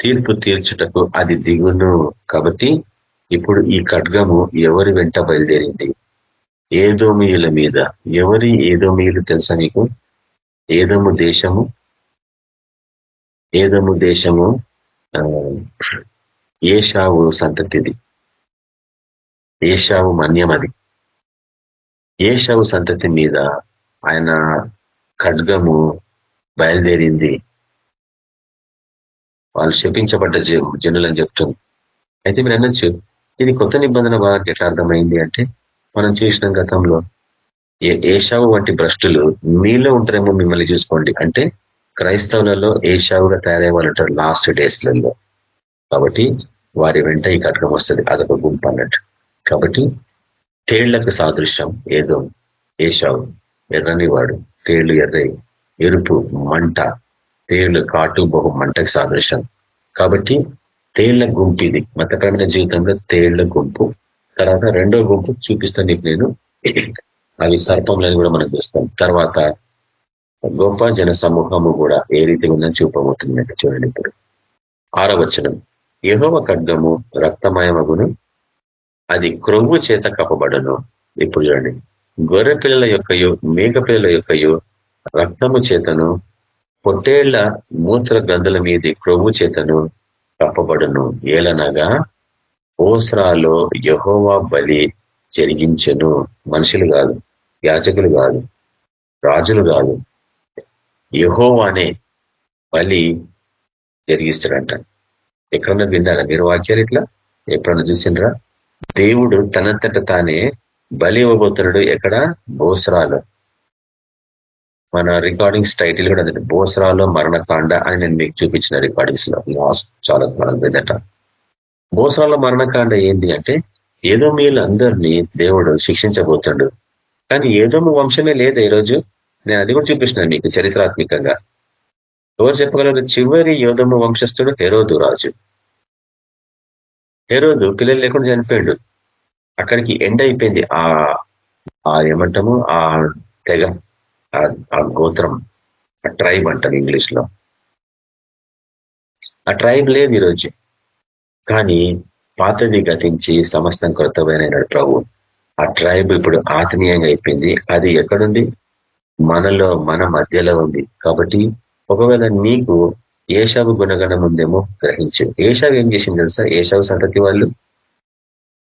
తీర్పు తీర్చుటకు అది దిగును. కాబట్టి ఇప్పుడు ఈ ఖడ్గము ఎవరి వెంట బయలుదేరింది? ఏదోమియుల మీద. ఎవరి ఏదోమియులు తెలుసా నీకు? ఏదోము దేశము? ఏదోము దేశము ఏషావు సంతతిది. ఏషావు మన్యం అది. ఏషావు సంతతి మీద ఆయన ఖడ్గము బయలుదేరింది. వాళ్ళు శపించబడ్డ జనులని చెప్తుంది. అయితే మీరు అనొచ్చు ఇది కొత్త నిబంధన వాళ్ళకి ఎట్లా అర్థమైంది అంటే మనం చూసిన గతంలో ఏషావు వంటి భ్రష్టులు మీలో ఉంటారేమో మిమ్మల్ని చూసుకోండి. అంటే క్రైస్తవులలో ఏషావుగా తయారయ్యే వాళ్ళు ఉంటారు లాస్ట్ డేస్లలో. కాబట్టి వారి వెంట ఈ కటకం వస్తుంది. అదొక గుంపు అన్నట్టు. కాబట్టి తేళ్ళకు సాదృశ్యం ఏదో ఏషావు ఎర్రని వాడు తేళ్ళు ఎర్రై ఎరుపు మంట తేళ్ళు కాటు బహు మంటకు సాదృశ్యం. కాబట్టి తేళ్ళ గుంపు ఇది. మతపరమైన జీవితంలో తేళ్ళ గుంపు. తర్వాత రెండో గుంపు చూపిస్తాను నీకు నేను. అవి సర్పంలని కూడా మనం చూస్తాం. తర్వాత గొప్ప జన సమూహము కూడా ఏ రీతి ఉందని చూపబోతుంది చూడండి ఇప్పుడు. ఆరవచనం యహోవ ఖడ్గము రక్తమయమగును. అది క్రొవ్వు చేత కప్పబడను. ఇప్పుడు చూడండి. గొర్రె పిల్లల యొక్కయో మేక పిల్లల యొక్కయో రక్తము చేతను పొట్టేళ్ళ మూత్ర గంధుల మీది క్రొవ్వు చేతను కప్పబడును ఏలనగా ఓస్రాలో యహోవా బలి జరిగించను. మనుషులు కాదు యాచకులు కాదు రాజులు కాదు. యహోవానే బలి జరిగిస్తాడంట. ఎక్కడన్నా విన్నారా మీరు వాక్యాలు ఇట్లా? ఎప్పుడన్నా చూసిండ్రా? దేవుడు తనంతట తానే బలి ఇవ్వబోతున్నాడు ఎక్కడ? బోసరాలో మన రికార్డింగ్స్ టైటిల్ కూడా అదే. బోసరాలో మరణకాండ అని నేను మీకు చూపించిన రికార్డింగ్స్లో. లాస్ట్ చాలా మనం విన్నట బోసరాలో మరణకాండ ఏంది అంటే ఏదో మీలు దేవుడు శిక్షించబోతాడు కానీ ఏదో వంశమే లేదు ఈరోజు? నేను అది కూడా చూపిస్తున్నాను మీకు చరిత్రాత్మకంగా. ఎవరు చెప్పగలరు? చివరి యోధము వంశస్థుడు హెరోదు రాజు. హెరోదు పిల్లలు లేకుండా చనిపోయాడు. అక్కడికి ఎండ్ అయిపోయింది. ఆ ఏమంటాము? ఆ తెగ ఆ గోత్రం. ఆ ట్రైబ్ అంటారు ఇంగ్లీష్లో ఆ ట్రైబ్ లేదు ఈరోజు. కానీ పాతది గతించి సమస్తం కృతమైన ప్రభు. ఆ ట్రైబ్ ఇప్పుడు ఆత్మీయంగా అయిపోయింది. అది ఎక్కడుంది? మనలో మన మధ్యలో ఉంది. కాబట్టి ఒకవేళ నీకు ఏషావు గుణగణం ఉందేమో గ్రహించు. ఏషావు ఏం చేసింది తెలుసా? ఏషావు సంతతి వాళ్ళు?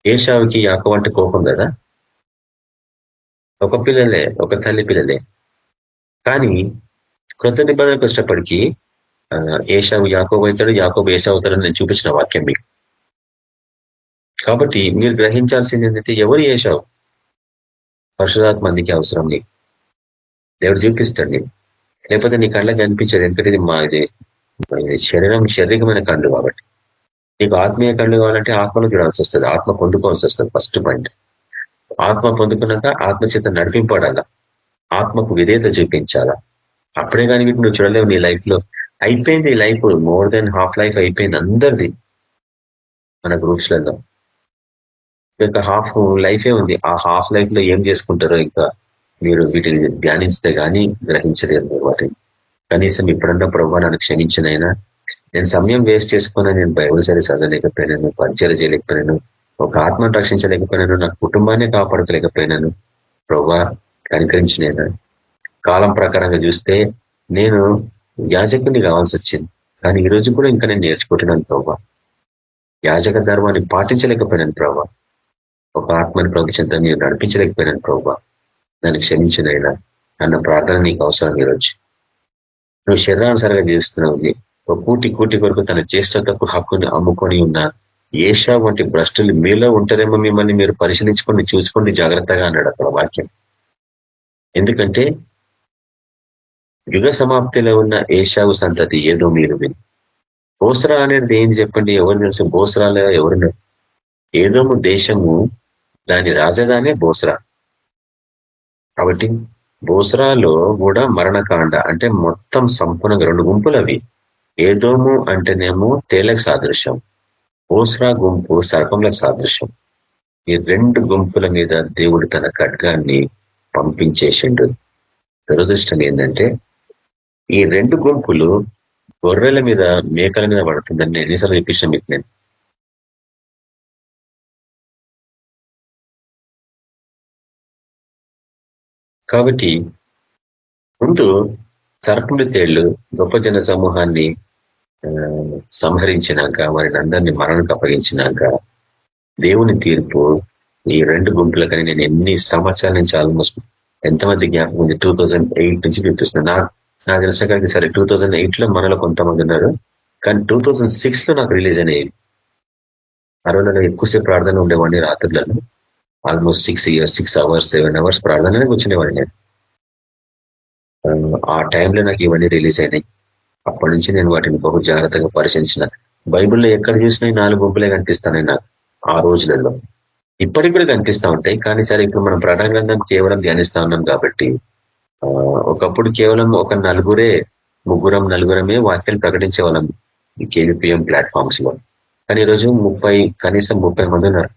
ఏషావుకి యాక వంట కోపం కదా? ఒక పిల్లలే ఒక తల్లి పిల్లలే. కానీ కృత నిబంధనకు వచ్చినప్పటికీ ఏషావు యాకోబు అవుతాడు యాకోబు ఏషావు అవుతాడని నేను చూపించిన వాక్యం మీకు. కాబట్టి మీరు గ్రహించాల్సింది ఏంటంటే ఎవరు ఏషావు? పరశురాత్మ అందుకే అవసరం నీకు. దేవుడు చూపిస్తాడు నీకు. లేకపోతే నీ కళ్ళకి కనిపించదు ఎందుకంటే ఇది మా ఇది శరీరం శారీరకమైన కళ్ళు కాబట్టి. నీకు ఆత్మీయ కళ్ళు కావాలంటే ఆత్మను చూడాల్సి వస్తుంది ఆత్మ పొందుకోవాల్సి వస్తుంది ఫస్ట్ పాయింట్ ఆత్మ పొందుకున్నాక ఆత్మ చేత నడిపింపడాలా ఆత్మకు విధేయత చూపించాలా? అప్పుడే కానీ వీటిని నువ్వు చూడలేవు నీ లైఫ్లో. అయిపోయింది life more than half life అయిపోయింది అందరిది మన గ్రూప్స్లలో ఇంకా హాఫ్ లైఫే ఉంది. ఆ హాఫ్ లైఫ్లో ఏం చేసుకుంటారో ఇంకా మీరు వీటిని ధ్యానిస్తే కానీ గ్రహించలేరు వాటిని. కనీసం ఇప్పుడన్నా ప్రభావ నన్ను క్షమించినైనా. నేను సమయం వేస్ట్ చేసుకున్నా నేను బైబుల్ సరే చదవలేకపోయినాను పరిచయం చేయలేకపోయినాను ఒక ఆత్మను రక్షించలేకపోయినాను నా కుటుంబాన్ని కాపాడుకోలేకపోయినాను. ప్రభా కనికరించినైనా కాలం ప్రకారంగా చూస్తే నేను యాజకుని కావాల్సి వచ్చింది. కానీ ఈ రోజు కూడా ఇంకా నేను నేర్చుకుంటున్నాను ప్రభా. యాజక ధర్మాన్ని పాటించలేకపోయినాను ప్రభా. ఒక ఆత్మని ప్రభుత్వంతో నేను నడిపించలేకపోయినాను ప్రభా. దాన్ని క్షమించినైనా అన్న ప్రార్థన నీకు అవసరం ఈరోజు నువ్వు శరీరానుసారంగా జీవిస్తున్నావు. ఒక కూటి కూటి కొరకు తన జ్యేష్ఠతకు హక్కుని అమ్ముకొని ఉన్న ఏషా వంటి భ్రష్టులు మీలో ఉంటారేమో మిమ్మల్ని మీరు పరిశీలించుకొని చూసుకోండి జాగ్రత్తగా అన్నాడు అక్కడ వాక్యం. ఎందుకంటే యుగ సమాప్తిలో ఉన్న ఏషావు సంతతి ఏదో మీరు విని. బోసరా అనేది ఏం చెప్పండి? ఎవరు తెలుసు? బోసరాలో ఎవరు ఏదో దేశము దాని రాజధానే బోసరా. కాబట్టి బోసరాలో కూడా మరణకాండ అంటే మొత్తం సంపూర్ణంగా రెండు గుంపులు అవి. ఏదోము అంటేనేమో తేలకు సాదృశ్యం. బోసరా గుంపు సర్పంలకు సాదృశ్యం. ఈ రెండు గుంపుల మీద దేవుడు తన ఖడ్గాన్ని పంపించేసిండు. దురదృష్టం ఏంటంటే ఈ రెండు గుంపులు గొర్రెల మీద మేకల మీద పడుతుందని ఎన్నిసార్లు చూపించాను మీకు నేను. కాబట్టి ముందు సర్పుడి తేళ్ళు గొప్ప జన సమూహాన్ని సంహరించినాక వారిని అందరినీ మరణకు అప్పగించినాక దేవుని తీర్పు ఈ రెండు గుంపులకని నేను ఎన్ని సంవత్సరాల నుంచి ఆల్మోస్ట్ ఎంతమంది జ్ఞాపకం ఉంది? టూ నుంచి చూపిస్తున్నాను నా నాకు తెలిసిన కానీ సరే టూ లో మనలో కొంతమంది ఉన్నారు. కానీ టూ లో నాకు రిలీజ్ అనేవి అరవై ఎక్కువసేపు ప్రార్థన ఉండేవాడిని రాత్రులలో. Almost six years six hours seven hours ప్రార్థననే కూర్చునేవాడిని నేను. ఆ టైంలో నాకు ఇవన్నీ రిలీజ్ అయినాయి. అప్పటి నుంచి నేను వాటిని బహు జాగ్రత్తగా పరిశీలించిన. బైబిల్లో ఎక్కడ చూసినా నాలుగు గుంపులే కనిపిస్తాను నాకు ఆ రోజులలో. ఇప్పటికి కూడా కనిపిస్తూ ఉంటాయి. కానీ సరే ఇప్పుడు మనం ప్రణాగ్రంథం కేవలం ధ్యానిస్తా ఉన్నాం కాబట్టి ఒకప్పుడు కేవలం ఒక నలుగురే ముగ్గురం నలుగురమే వాక్యాలు ప్రకటించే వాళ్ళం ఈ కేవీపీఎం ప్లాట్ఫామ్స్లో. కానీ ఈరోజు ముప్పై కనీసం ముప్పై మంది ఉన్నారు.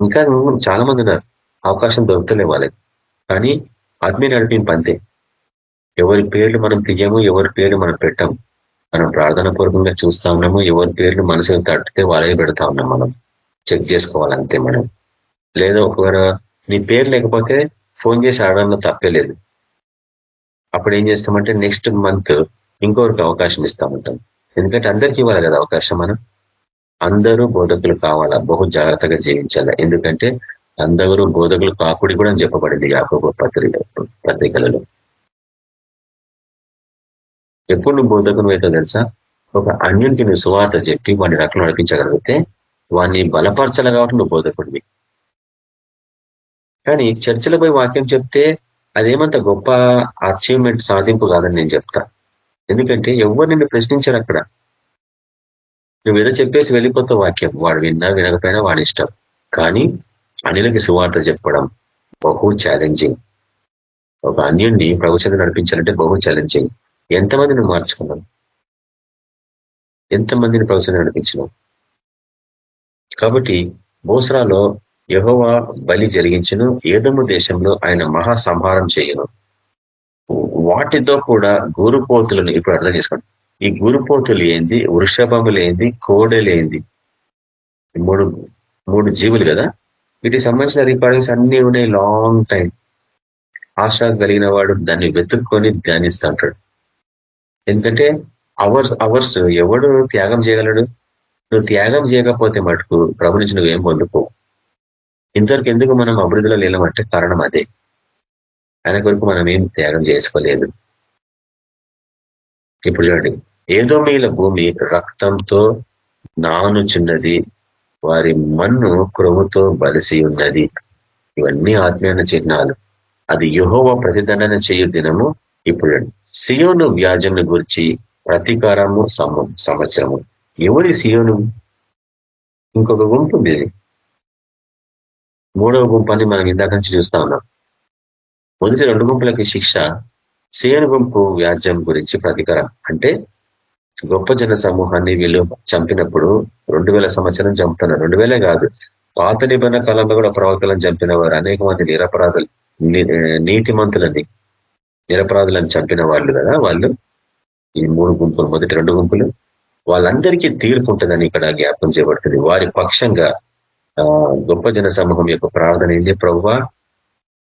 ఇంకా చాలా మంది ఉన్నారు. అవకాశం దొరుకుతలే వాళ్ళకి. కానీ ఆత్మీయ నడిపింపు అంతే. ఎవరి పేర్లు మనం తీయము ఎవరి పేర్లు మనం పెట్టాము. మనం ప్రార్థన పూర్వకంగా చూస్తా ఉన్నాము ఎవరి పేర్లు మనసుకు తట్టితే వాళ్ళే పెడతా ఉన్నాం మనం. చెక్ చేసుకోవాలంతే మనం. లేదా ఒకవేళ నీ పేరు లేకపోతే ఫోన్ చేసి ఆడడంలో తప్పే లేదు. అప్పుడు ఏం చేస్తామంటే నెక్స్ట్ మంత్ ఇంకొకరికి అవకాశం ఇస్తామంటాం. ఎందుకంటే అందరికీ ఇవ్వాలి కదా అవకాశం మనం. అందరూ బోధకులు కావాలా? బహు జాగ్రత్తగా జీవించాలా? ఎందుకంటే అందరూ బోధకులు కాకుడి కూడా చెప్పబడింది యాకోబ పత్రిక పత్రికలలో. ఎప్పుడు నువ్వు బోధకును అయితే తెలుసా? ఒక అన్యునికి నువ్వు సువార్త చెప్పి వాడిని రకలు నడిపించగలిగితే వాడిని బలపరచాలి కాబట్టి నువ్వు బోధకుడివి. కానీ చర్చలో పోయి వాక్యం చెప్తే అదేమంత గొప్ప అచీవ్మెంట్ సాధింపు కాదని నేను చెప్తా. ఎందుకంటే ఎవరు నిన్ను ప్రశ్నించారు అక్కడ? నువ్వు ఏదో చెప్పేసి వెళ్ళిపోతావు వాక్యం. వాడు విన్నా వినకపోయినా వాడి ఇష్టం. కానీ అనిలకి సువార్త చెప్పడం బహు ఛాలెంజింగ్ ఒక అన్యుణ్ణి ప్రవచనం నడిపించాలంటే బహు ఛాలెంజింగ్ ఎంతమంది నువ్వు మార్చుకున్నావు? ఎంతమందిని ప్రవచనం నడిపించినావు? కాబట్టి బోసరాలో యహోవా బలి జరిగించను. ఏదము దేశంలో ఆయన మహా సంహారం చేయను. వాటితో కూడా గురుపోతులను ఇప్పుడు అర్థం చేసుకోండి. ఈ గురుపోతులు ఏంది? వృషభములు ఏంది? కోడలేంది మూడు మూడు జీవులు కదా? వీటికి సంబంధించిన రికార్డింగ్స్ అన్ని ఉన్నాయి లాంగ్ టైం. ఆశ కలిగిన వాడు దాన్ని వెతుక్కొని ధ్యానిస్తుంటాడు ఎందుకంటే అవర్స్ అవర్స్ ఎవడు త్యాగం చేయగలడు? నువ్వు త్యాగం చేయకపోతే మటుకు ప్రభు నుంచి నువ్వేం పొందుకోవు. ఇంతవరకు ఎందుకు మనం అభివృద్ధిలో లేమంటే కారణం అదే. ఆయన కొరకు మనం ఏం త్యాగం చేసుకోలేదు. ఇప్పుడు చూడండి. ఏదో మీల భూమి రక్తంతో నానుచున్నది. వారి మన్ను క్రొవ్వుతో బలిసి ఉన్నది. ఇవన్నీ ఆత్మీయ చిహ్నాలు. అది యుహోవ ప్రతిదండన చేయు దినము ఇప్పుడు సియోను వ్యాజంను గురించి ప్రతీకారము సంవత్సరము. ఎవరి సియోను? ఇంకొక గుంపు ఉంది. మూడవ గుంపు మనం ఇందాక నుంచి చూస్తా ఉన్నాం. మొదటి రెండు గుంపులకి శిక్ష సేను గుంపు వ్యాజ్యం గురించి ప్రతికర. అంటే గొప్ప జన సమూహాన్ని వీళ్ళు చంపినప్పుడు రెండు వేల సంవత్సరం చంపుతున్నారు. రెండు వేలే కాదు. పాత నిబంధన కాలంలో కూడా ప్రవక్తలను చంపిన వారు అనేక మంది నిరపరాధులు నీతిమంతులని నిరపరాధులను చంపిన వాళ్ళు కదా వాళ్ళు. ఈ మూడు గుంపులు మొదటి రెండు గుంపులు. వాళ్ళందరికీ తీర్పు ఉంటుందని ఇక్కడ జ్ఞాపం చేయబడుతుంది. వారి పక్షంగా గొప్ప జన సమూహం యొక్క ప్రార్థన ఏంది ప్రవ్వా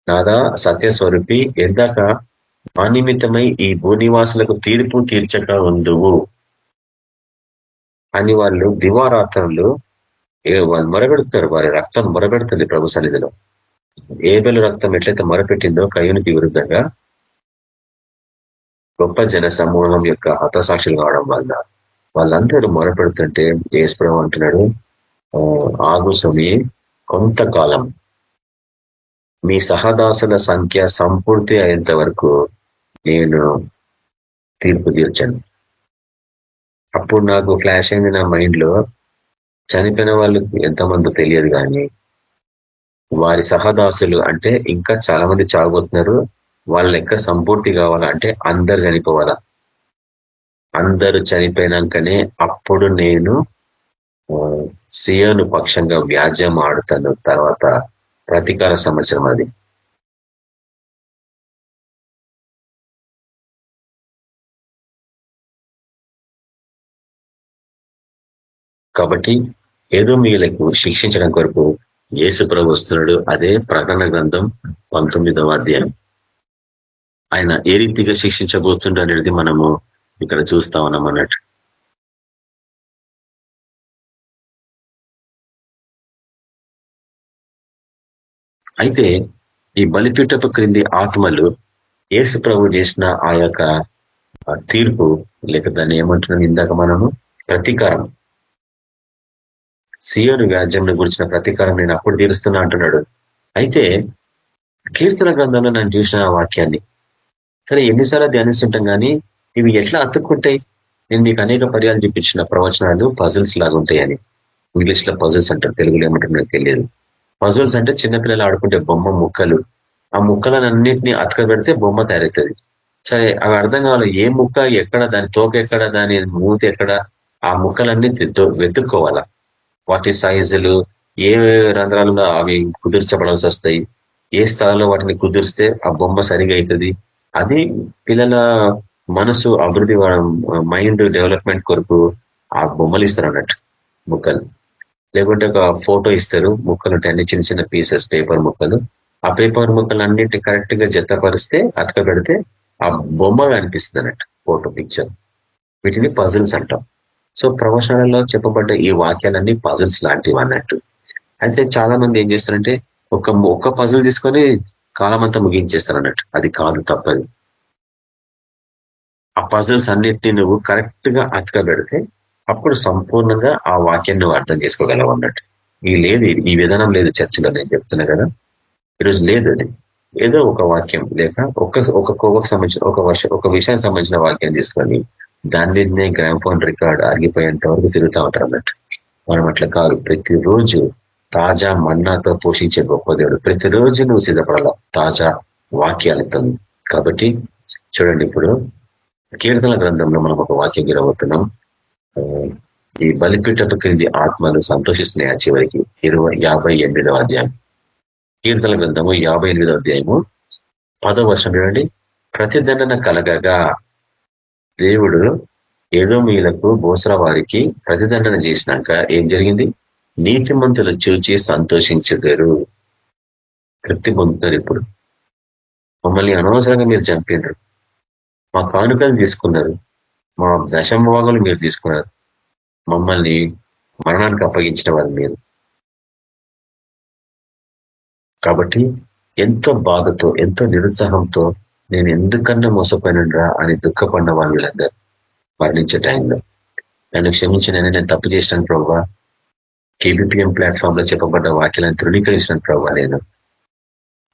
నాదా సత్యస్వరూపి ఎందాక నిమిత్తమై ఈ భూనివాసులకు తీర్పు తీర్చక ఉందువు. అని వాళ్ళు దివారాత్రంలో మొరబెడుతున్నారు వారి రక్తం మొరబెడుతుంది ప్రభు సన్నిధిలో. ఏబెలు రక్తం ఎట్లయితే మొరపెట్టిందో కయ్యునికి విరుద్ధంగా గొప్ప జన సమూహం యొక్క హతసాక్షులు కావడం వల్ల వాళ్ళందరూ మొరపెడుతుంటే ఏసుప్రభు అంటున్నాడు ఆగు కొంతకాలం మీ సహదాసుల సంఖ్య సంపూర్తి అయ్యేంత వరకు నేను తీర్పు తీర్చాను. అప్పుడు నాకు ఫ్లాష్ అయింది నా మైండ్లో. చనిపోయిన వాళ్ళకి ఎంతమంది తెలియదు కానీ వారి సహదాసులు అంటే ఇంకా చాలా మంది చావబోతున్నారు. వాళ్ళ లెక్క సంపూర్తి కావాలంటే అందరు చనిపోవాలా? అందరూ చనిపోయినాకనే అప్పుడు నేను సియోను పక్షంగా వ్యాజ్యం ఆడుతాను తర్వాత ప్రతీకార సంవత్సరం అది. కాబట్టి ఏదో మీలకు శిక్షించడం కొరకు యేసు ప్రభు వస్తున్నాడు. అదే ప్రకటన గ్రంథం పంతొమ్మిదవ అధ్యాయం. ఆయన ఏ రీతిగా శిక్షించబోతుండ అనేది మనము ఇక్కడ చూస్తా ఉన్నాం అన్నట్టు. అయితే ఈ బలిపీఠపు క్రింది ఆత్మలు ఏసు ప్రభు చేసిన ఆ యొక్క తీర్పు లేక దాన్ని ఏమంటున్నాం ఇందాక మనము? ప్రతీకారం. సియోను వ్యాజ్యంను గురించిన ప్రతీకారం నేను అప్పుడు తీరుస్తున్నా అంటున్నాడు. అయితే కీర్తన గ్రంథంలో నేను చూసిన వాక్యాన్ని సరే ఎన్నిసార్లు ధ్యానిస్తుంటాం కానీ ఇవి ఎట్లా అతుక్కుంటాయి? నేను మీకు అనేక పర్యాలు చూపించిన ప్రవచనాలు పజిల్స్ లాగా ఉంటాయని ఇంగ్లీష్లో పజిల్స్ అంటారు తెలుగులో ఏమంటారు నాకు తెలియదు. పజల్స్ అంటే చిన్నపిల్లలు ఆడుకుంటే బొమ్మ ముక్కలు. ఆ ముక్కలన్నింటినీ అతకబెడితే బొమ్మ తయారవుతుంది. సరే అవి అర్థం కావాలి. ఏ ముక్క ఎక్కడ దాని తోక ఎక్కడ దాని మూతి ఎక్కడ? ఆ ముక్కలన్నీ వెతుక్కోవాలా? వాటి సైజులు ఏ రంధ్రాలుగా అవి కుదిర్చబడాల్సి వస్తాయి? ఏ స్థలంలో వాటిని కుదిరిస్తే ఆ బొమ్మ సరిగా అవుతుంది? అది పిల్లల మనసు అభివృద్ధి మైండ్ డెవలప్మెంట్ కొరకు ఆ బొమ్మలు ఇస్తారు అన్నట్టు ముక్కలు. లేకుంటే ఒక ఫోటో ఇస్తారు ముక్కలు ఉంటాయి చిన్న చిన్న పీసెస్ పేపర్ ముక్కలు. ఆ పేపర్ ముక్కలు అన్నింటి కరెక్ట్గా జతపరిస్తే అతక పెడితే ఆ బొమ్మ అనిపిస్తుంది అన్నట్టు ఫోటో పిక్చర్ వీటిని పజిల్స్ అంటాం. సో ప్రవచనాలలో చెప్పబడ్డ ఈ వాక్యాలన్నీ పజిల్స్ లాంటివి అన్నట్టు. అయితే చాలా మంది ఏం చేస్తారంటే ఒక ఒక్క పజిల్ తీసుకొని కాలం అంతా ముగించేస్తారు అన్నట్టు. అది కాదు తప్పది. ఆ పజిల్స్ అన్నిటిని నువ్వు కరెక్ట్గా అతక పెడితే అప్పుడు సంపూర్ణంగా ఆ వాక్యాన్ని నువ్వు అర్థం చేసుకోగలవు అన్నట్టు. ఈ లేదు ఈ విధానం లేదు చర్చలో నేను చెప్తున్నా కదా. ఈరోజు లేదు అది. ఏదో ఒక వాక్యం లేక ఒక ఒక కోవకు సంబంధించిన ఒక వర్ష ఒక విషయానికి సంబంధించిన వాక్యం తీసుకొని దాని మీదనే గ్రామ్ఫోన్ రికార్డ్ ఆగిపోయేంత వరకు తిరుగుతూ ఉంటారు అన్నట్టు. మనం అట్లా కాదు. ప్రతిరోజు తాజా మన్నాతో పోషించే గొప్ప దేవుడు. ప్రతిరోజు నువ్వు సిద్ధపడాల? తాజా వాక్యాలతో. కాబట్టి చూడండి ఇప్పుడు కీర్తన గ్రంథంలో మనం ఒక వాక్యం గిరబోతున్నాం ఈ బలిపీఠపు క్రింది ఆత్మలు సంతోషిస్తున్నాయి ఆ చివరికి. ఇరవై యాభై ఎనిమిదవ అధ్యాయం. కీర్తన గ్రంథము యాభై ఎనిమిదవ అధ్యాయము. పదో వర్షం చూడండి. ప్రతిదండన కలగగా దేవుడు ఏదో మీలకు బోసర వారికి ప్రతిదండన చేసినాక ఏం జరిగింది? నీతిమంతులు చూచి సంతోషించగరు తృప్తి పొందుతారు ఇప్పుడు. మమ్మల్ని అనవసరంగా మీరు చంపినారు. మా కానుకలు తీసుకున్నారు. మా దశమభాగాలు మీరు తీసుకున్నారు. మమ్మల్ని మరణానికి అప్పగించిన వారు మీరు. కాబట్టి ఎంతో బాధతో ఎంతో నిరుత్సాహంతో నేను ఎందుకన్నా మోసపోయినరా అని దుఃఖపడిన వాళ్ళు వీళ్ళందరూ మరణించే టైంలో. నన్ను క్షమించిన నేను తప్పు చేసినాను ప్రభావ కేబిపిఎం ప్లాట్ఫామ్లో చెప్పబడ్డ వాక్యాలను తృణీకరించిన ప్రభావ నేను.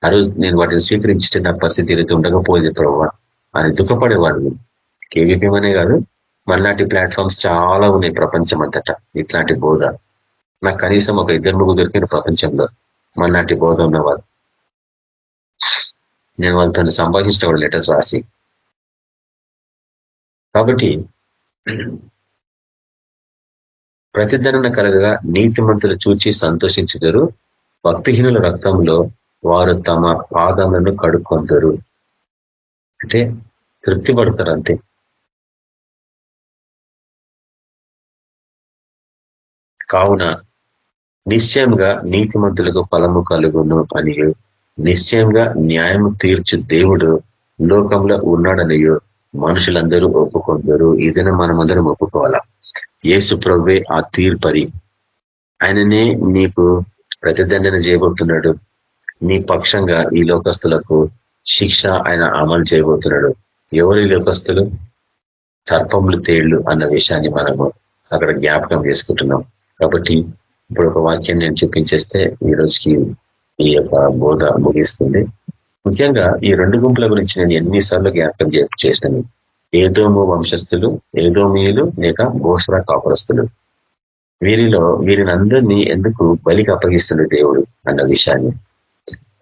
ఆ రోజు నేను వాటిని స్వీకరించిన నా పరిస్థితి ఏదైతే ఉండకపోయేది ప్రభావ అని దుఃఖపడేవాడిని కేవీపీఎం అనే కాదు మనలాంటి ప్లాట్ఫామ్స్ చాలా ఉన్నాయి ప్రపంచం అంతటా ఇట్లాంటి బోధ. నాకు కనీసం ఒక ఇద్దరు ముగ్గురు దొరికిన ప్రపంచంలో మనలాంటి బోధ ఉన్నవారు నేను వాళ్ళతో సంభాషించిన లెటర్స్ రాసి. కాబట్టి ప్రతిధరణ కలగగా నీతిమంతులు చూచి సంతోషించగరు భక్తిహీనుల రక్తంలో వారు తమ పాదములను కడుక్కొందరు. అంటే తృప్తి పడతారు అంతే. కావున నిశ్చయంగా నీతిమంతులకు ఫలము కలుగును అని నిశ్చయంగా న్యాయం తీర్చు దేవుడు లోకంలో ఉన్నాడనియో మనుషులందరూ ఒప్పుకుంటారు ఇదైనా మనమందరం ఒప్పుకోవాలా? ఏసు ప్రవ్వే ఆ తీర్పరి. ఆయననే నీకు ప్రతిదండన చేయబోతున్నాడు. నీ పక్షంగా ఈ లోకస్తులకు శిక్ష ఆయన అమలు చేయబోతున్నాడు. ఎవరి లోకస్తులు? సర్పములు తేళ్ళు అన్న విషయాన్ని మనము అక్కడ జ్ఞాపకం చేసుకుంటున్నాం. కాబట్టి ఇప్పుడు ఒక వాక్యాన్ని నేను చూపించేస్తే ఈ రోజుకి ఈ యొక్క బోధ ముగిస్తుంది. ముఖ్యంగా ఈ రెండు గుంపుల గురించి నేను ఎన్నిసార్లు జ్ఞాపకం చేసినాను ఏదోము వంశస్థులు ఏదోమీయులు లేక బోసరా కాపురస్తులు వీరిలో వీరిని అందరినీ ఎందుకు బలికి అప్పగిస్తుంది దేవుడు అన్న విషయాన్ని.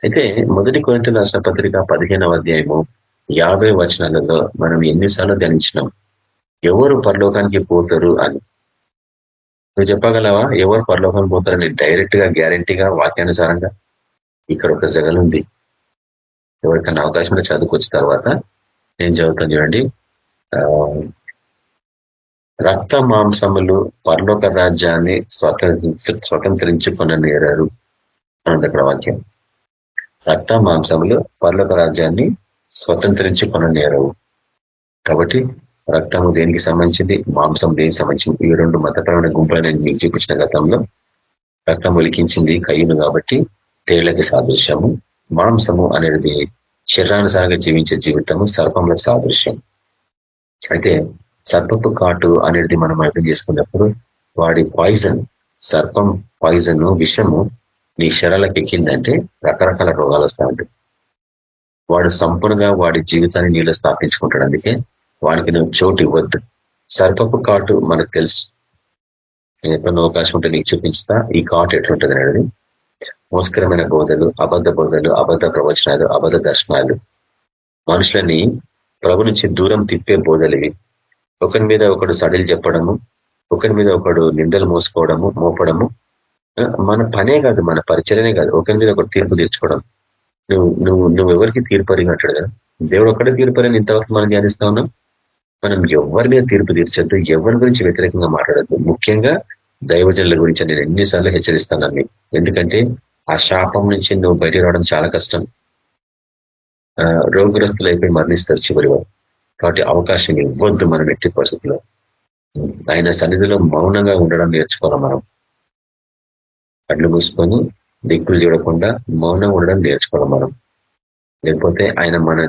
అయితే మొదటి కొరింతలు రాసిన పత్రిక పదిహేనవ అధ్యాయము యాభై వచనాలలో మనం ఎన్నిసార్లు ధ్యానించినాం. ఎవరు పరలోకానికి పోతారు అని. నువ్వు చెప్పగలవా? ఎవరు పరలోకం పోతారని డైరెక్ట్గా గ్యారంటీగా వాక్యానుసారంగా ఇక్కడ ఒక జగలుంది ఎవరికైనా అవకాశం చదువుకొచ్చిన తర్వాత నేను చదువుతాను చూడండి. రక్త మాంసములు పరలోక రాజ్యాన్ని స్వతంత్రించుకొని నేరారు. అన్నది అక్కడ వాక్యం. రక్త మాంసములు పర్లోక రాజ్యాన్ని స్వతంత్రించుకొననేరవు కాబట్టి రక్తము దేనికి సంబంధించింది? మాంసం దేనికి సంబంధించింది? ఈ రెండు మతపరమైన గుంపులు నేను మీకు చూపించిన గతంలో రక్తం ఒలికించింది కయ్యను కాబట్టి తేళ్ళకి సాదృశ్యము. మాంసము అనేది శరీరానుసారంగా జీవించే జీవితము సర్పంలకు సాదృశ్యం అయితే సర్పపు కాటు అనేది మనం అర్థం చేసుకున్నప్పుడు వాడి పాయిజన్ సర్పం పాయిజన్ విషము నీ శరాలకు ఎక్కిందంటే రకరకాల రోగాలు వస్తూ ఉంటాయి వాడు సంపూర్ణంగా వాడి జీవితాన్ని నీళ్ళు స్థాపించుకుంటాడు. అందుకే వాడికి నువ్వు చోటు ఇవ్వద్దు. సర్పపు కాటు మనకు తెలుసు. నేను ఎప్పుడన్నా అవకాశం ఉంటే నీకు చూపించుతా ఈ కాటు ఎట్లుంటుంది అనేది? మోస్కరమైన బోధలు అబద్ధ బోధలు అబద్ధ ప్రవచనాలు అబద్ధ దర్శనాలు. మనుషులని ప్రభు నుంచి దూరం తిప్పే బోధలు ఇవి. ఒకరి మీద ఒకడు సడిలు చెప్పడము ఒకరి మీద ఒకడు నిందలు మోసుకోవడము మోపడము. మన పనే కాదు మన పరిచయనే కాదు. ఒకరి మీద ఒకటి తీర్పు తీర్చుకోవడం. నువ్వు నువ్వు నువ్వు ఎవరికి తీర్పరి అంటాడు కదా దేవుడు ఒక్కడే తీర్పరని ఇంతవరకు మనం ధ్యానిస్తా ఉన్నాం. మనం ఎవరి మీద తీర్పు తీర్చద్దు ఎవరి గురించి వ్యతిరేకంగా మాట్లాడద్దు. ముఖ్యంగా దైవజనుల గురించి నేను ఎన్నిసార్లు హెచ్చరిస్తాను ఎందుకంటే ఆ శాపం నుంచి నువ్వు బయట రావడం చాలా కష్టం. రోగగ్రస్తులు అయిపోయి మరణిస్తారు చివరి వారు కాబట్టి అవకాశం ఇవ్వద్దు మనం ఎట్టి పరిస్థితిలో ఆయన సన్నిధిలో మౌనంగా ఉండడం నేర్చుకోవాలి మనం. కళ్ళు మూసుకొని దిక్కులు చూడకుండా మౌనంగా ఉండడం నేర్చుకోవాలి మనం. లేకపోతే ఆయన మన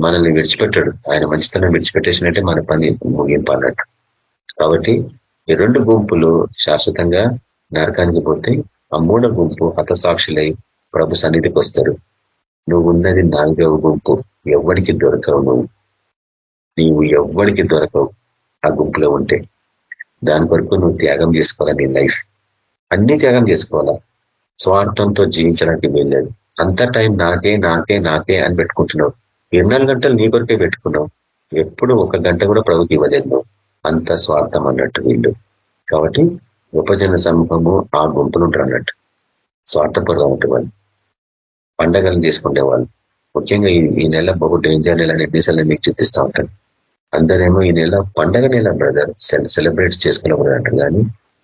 మనల్ని విడిచిపెట్టాడు. ఆయన మంచితనం విడిచిపెట్టేసినట్టే మన పని ముగింపాలన్నట్టు కాబట్టి ఈ రెండు గుంపులు శాశ్వతంగా నరకానికి పోతే ఆ మూడో గుంపు హతసాక్షులై ప్రభు సన్నిధికి వస్తారు. నువ్వు ఉన్నది నాలుగవ గుంపు. ఎవరికి దొరకవు నువ్వు. నీవు ఎవ్వడికి దొరకవు ఆ గుంపులో ఉంటే. దాని కొరకు నువ్వు త్యాగం చేసుకోవాలా నీ లైఫ్? అన్ని త్యాగం చేసుకోవాలా? స్వార్థంతో జీవించడానికి వీల్లేదు. అంత టైం నాకే నాకే నాకే అని పెట్టుకుంటున్నావు. ఇరవై గంటలు నీ కొరకే పెట్టుకున్నావు. ఎప్పుడు ఒక గంట కూడా ప్రభుకి ఇవ్వలేదు. అంత స్వార్థం అన్నట్టు వీళ్ళు. కాబట్టి ఉపజన సమూహము ఆ గుంపులు ఉంటారు అన్నట్టు. స్వార్థపరుగా ఉంటే వాళ్ళు పండగలను తీసుకునే వాళ్ళు. ముఖ్యంగా ఈ నెల బహు డేంజర్ నెల ఎన్నిసార్లు మీకు చూపిస్తూ ఉంటాను. అందరేమో ఈ నెల పండగ నెల బ్రదర్ సెలబ్రేట్ చేసుకోలేకూడదు అంటారు కానీ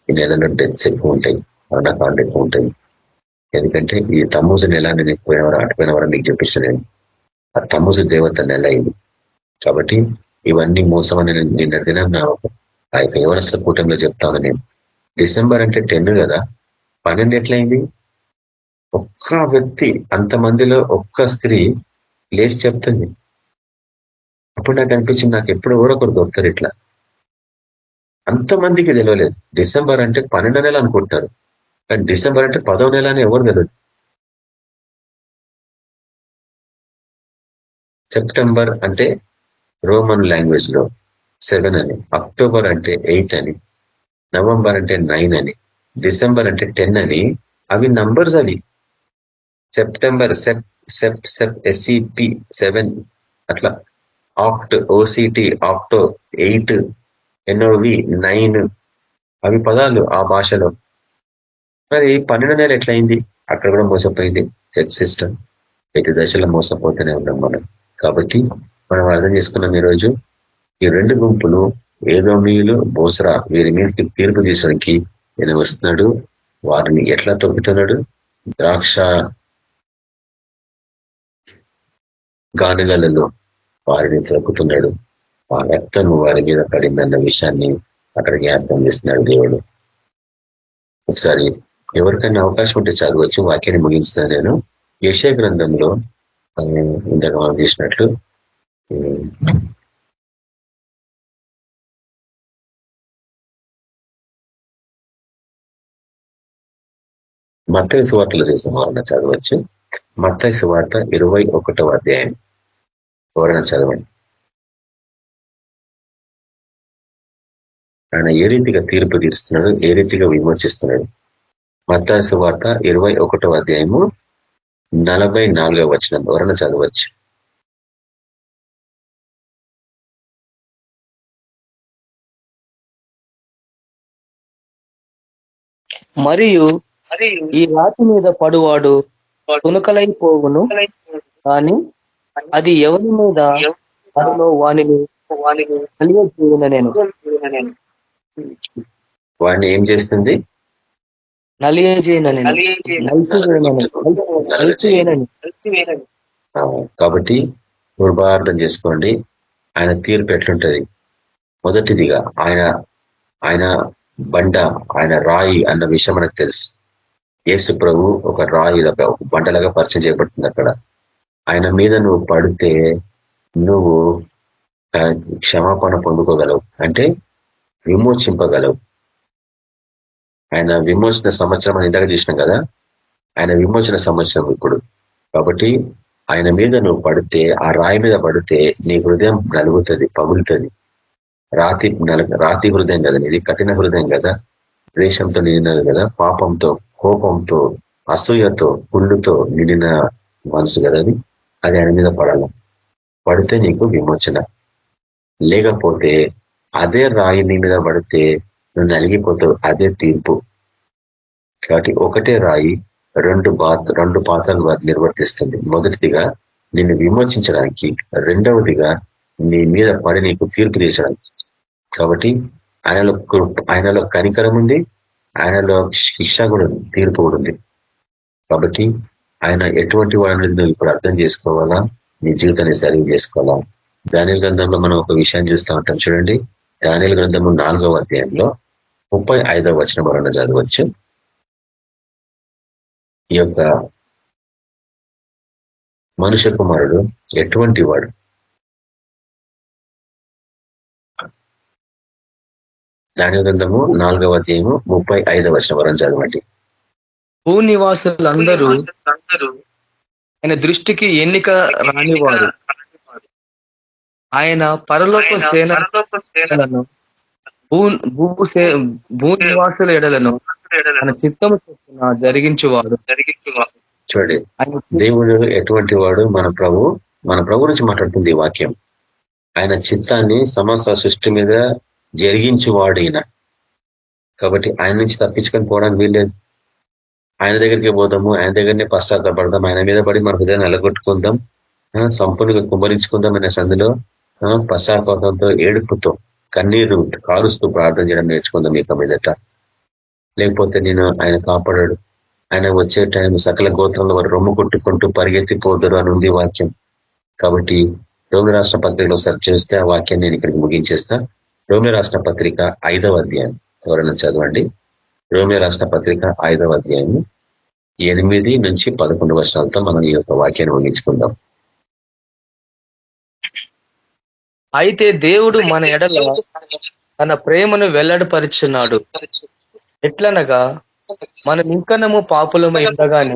ఈ నెలలో డెత్స్ ఎక్కువ ఉంటాయి. మరణకాండ ఎక్కువ ఉంటాయి. ఎందుకంటే ఈ తమ్ముజు నెల నేను ఎక్కువైనవారు ఆటిపోయినవారు మీకు చూపించిన నేను ఆ తమ్ముజు దేవత నెల ఇది కాబట్టి ఇవన్నీ మోసం అని నిన్న దినం నా ఆ యొక్క కూటమిలో చెప్తాను నేను. డిసెంబర్ అంటే టెన్ కదా? పన్నెండు ఎట్లయింది? ఒక్క వ్యక్తి అంతమందిలో ఒక్క స్త్రీ లేచి చెప్తుంది. అప్పుడు నాకు అనిపించింది నాకు ఎప్పుడు ఒకరు దొరుకుతారు ఇట్లా. అంతమందికి తెలియలేదు డిసెంబర్ అంటే పన్నెండో నెల అనుకుంటారు. కానీ డిసెంబర్ అంటే పదో నెల అని ఎవరు తెలియదు సెప్టెంబర్ అంటే రోమన్ లాంగ్వేజ్లో సెవెన్ అని అక్టోబర్ అంటే ఎయిట్ అని నవంబర్ అంటే నైన్ అని డిసెంబర్ అంటే టెన్ అని అవి నంబర్స్ అవి. September sep sep sep S E P seven అట్లా. Oct O C T octo eight N O V nine అవి పదాలు ఆ భాషలో. మరి పన్నెండు నెలలు ఎట్లయింది? అక్కడ కూడా మోసపోయింది చర్చ్ సిస్టమ్ ప్రతి దశలో మోసపోతూనే ఉన్నాం మనం. కాబట్టి మనం అర్థం చేసుకున్నాం ఈరోజు ఈ రెండు గుంపులు ఏదోమీలు బోసరా వీరి మీదకి తీర్పు తీసడానికి నేను వస్తున్నాడు. వారిని ఎట్లా తొక్కుతున్నాడు? ద్రాక్ష గానుగలలో వారిని తొక్కుతున్నాడు. ఆ రక్తం వారి మీద పడిందన్న విషయాన్ని అక్కడ జ్ఞాపకం చేస్తున్నాడు దేవుడు. ఒకసారి ఎవరికైనా అవకాశం ఉంటే చదవచ్చు వాక్యాన్ని ముగించిన నేను. యశ గ్రంథంలో ఇందాక మనం చూసినట్లు. మత్తయ్య సువార్తలు చూసిన చదవచ్చు. మత్తయ్య సువార్త ఇరవై ఒకటవ అధ్యాయం. ఎవరైనా చదవండి. ఆయన ఏ రీతిగా తీర్పు తీరుస్తున్నాడు? ఏ రీతిగా విమర్శిస్తున్నాడు మత్తాయ సువార్త ఇరవై ఒకటవ అధ్యాయము నలభై నాలుగవ వచనం ఎవరైనా చదవచ్చు. మరియు ఈ రాతి మీద పడువాడు తునకలైపోవును కానీ అది ఎవరి మీద పడులో వాణిని కలిగజేయన నేను వాడిని ఏం చేస్తుంది? కాబట్టి కృపార్థం చేసుకోండి. ఆయన తీర్పు ఎట్లుంటది? మొదటిదిగా ఆయన ఆయన బండ ఆయన రాయి అన్న విషయం మనకు తెలుసు. యేసు ప్రభు ఒక రాయి ఒక బండలాగా పరిచయం చేయబడుతుంది అక్కడ. ఆయన మీద నువ్వు పడితే నువ్వు క్షమాపణ పొందుకోగలవు. అంటే విమోచింపగలవు. ఆయన విమోచన సంవత్సరం అని ఇందాక చేసినాం కదా? ఆయన విమోచన సంవత్సరం ఇప్పుడు. కాబట్టి ఆయన మీద నువ్వు పడితే ఆ రాయి మీద పడితే నీ హృదయం నలుగుతుంది పగులుతుంది. రాతి రాతి హృదయం కదా ఇది కఠిన హృదయం కదా? ద్వేషంతో నిండినది కదా? పాపంతో కోపంతో అసూయతో కుళ్ళుతో నిండిన మనసు కదా అది? అది ఆయన మీద పడాల? పడితే నీకు విమోచన. లేకపోతే అదే రాయి నీ మీద పడితే నువ్వు నలిగిపోతావు అదే తీర్పు. కాబట్టి ఒకటే రాయి రెండు బాత్ రెండు పాత్రలు నిర్వర్తిస్తుంది. మొదటిదిగా నిన్ను విమోచించడానికి రెండవదిగా నీ మీద పడి నీకు తీర్పు తీర్చడానికి. కాబట్టి ఆయనలో ఆయనలో కనికరం ఉంది ఆయనలో శిక్ష కూడా తీర్పు కూడా ఉంది. కాబట్టి ఆయన ఎటువంటి వాడిని నువ్వు ఇప్పుడు అర్థం చేసుకోవాలా? నీ జీవితాన్ని సరిగ్గా చేసుకోవాలా? దానిల గ్రంథంలో మనం ఒక విషయాన్ని చూస్తూ ఉంటాం. చూడండి. దానిల గ్రంథము నాలుగవ అధ్యాయంలో ముప్పై ఐదవ వచనం వలన చదవచ్చు. ఈ యొక్క మనుష్య కుమారుడు ఎటువంటి వాడు? దాని గ్రంథము నాలుగవ అధ్యాయము ముప్పై ఐదవ వచనం వరం చదవండి. భూనివాసులందరూ ఆయన దృష్టికి ఎన్నిక రానివాడు ఆయన పరలోక సేనలను భూ భూ నివాసుల ఎడలను తన చిత్తము చొప్పున జరిగించువాడు. చూడండి. దేవుడు ఎటువంటి వాడు? మన ప్రభు మన ప్రభు నుంచి మాట్లాడుతుంది ఈ వాక్యం. ఆయన చిత్తాన్ని సమస్త సృష్టి మీద జరిగించువాడు ఈయన కాబట్టి ఆయన నుంచి తప్పించుకొని పోవడానికి వీల్లేదు. ఆయన దగ్గరికి పోదాము ఆయన దగ్గరనే పశ్చాత్తపడదాం ఆయన మీద పడి మన హృదయాన్ని అలగొట్టుకుందాం సంపూర్ణంగా కుమ్మరించుకుందాం అనే సందులో పశ్చాత్తాపంతో ఏడుపుతో కన్నీరు కారుస్తూ ప్రార్థన చేయడం నేర్చుకుందాం ఇక మీదట? లేకపోతే నేను ఆయన కాపాడాడు. ఆయన వచ్చే టైం సకల గోత్రంలో వారు రొమ్ము కొట్టుకుంటూ పరిగెత్తిపోదురు అని ఉంది వాక్యం. కాబట్టి రోమి రాష్ట్ర పత్రికలో సర్చ్ చేస్తే ఆ వాక్యాన్ని నేను ఇక్కడికి ముగించేస్తా. రోమి రాష్ట్ర పత్రిక ఐదవ అధ్యాయం. ఎవరైనా చదవండి. రోమి రాష్ట్ర పత్రిక ఐదవ అధ్యాయం ఎనిమిది నుంచి పదకొండు వర్షాలతో మనం ఈ యొక్క వాక్యాన్ని ముగించుకుందాం. అయితే దేవుడు మన ఎడల తన ప్రేమను వెల్లడిపరుచున్నాడు. ఎట్లనగా మనం ఇంకనము పాపులమై ఉండగానే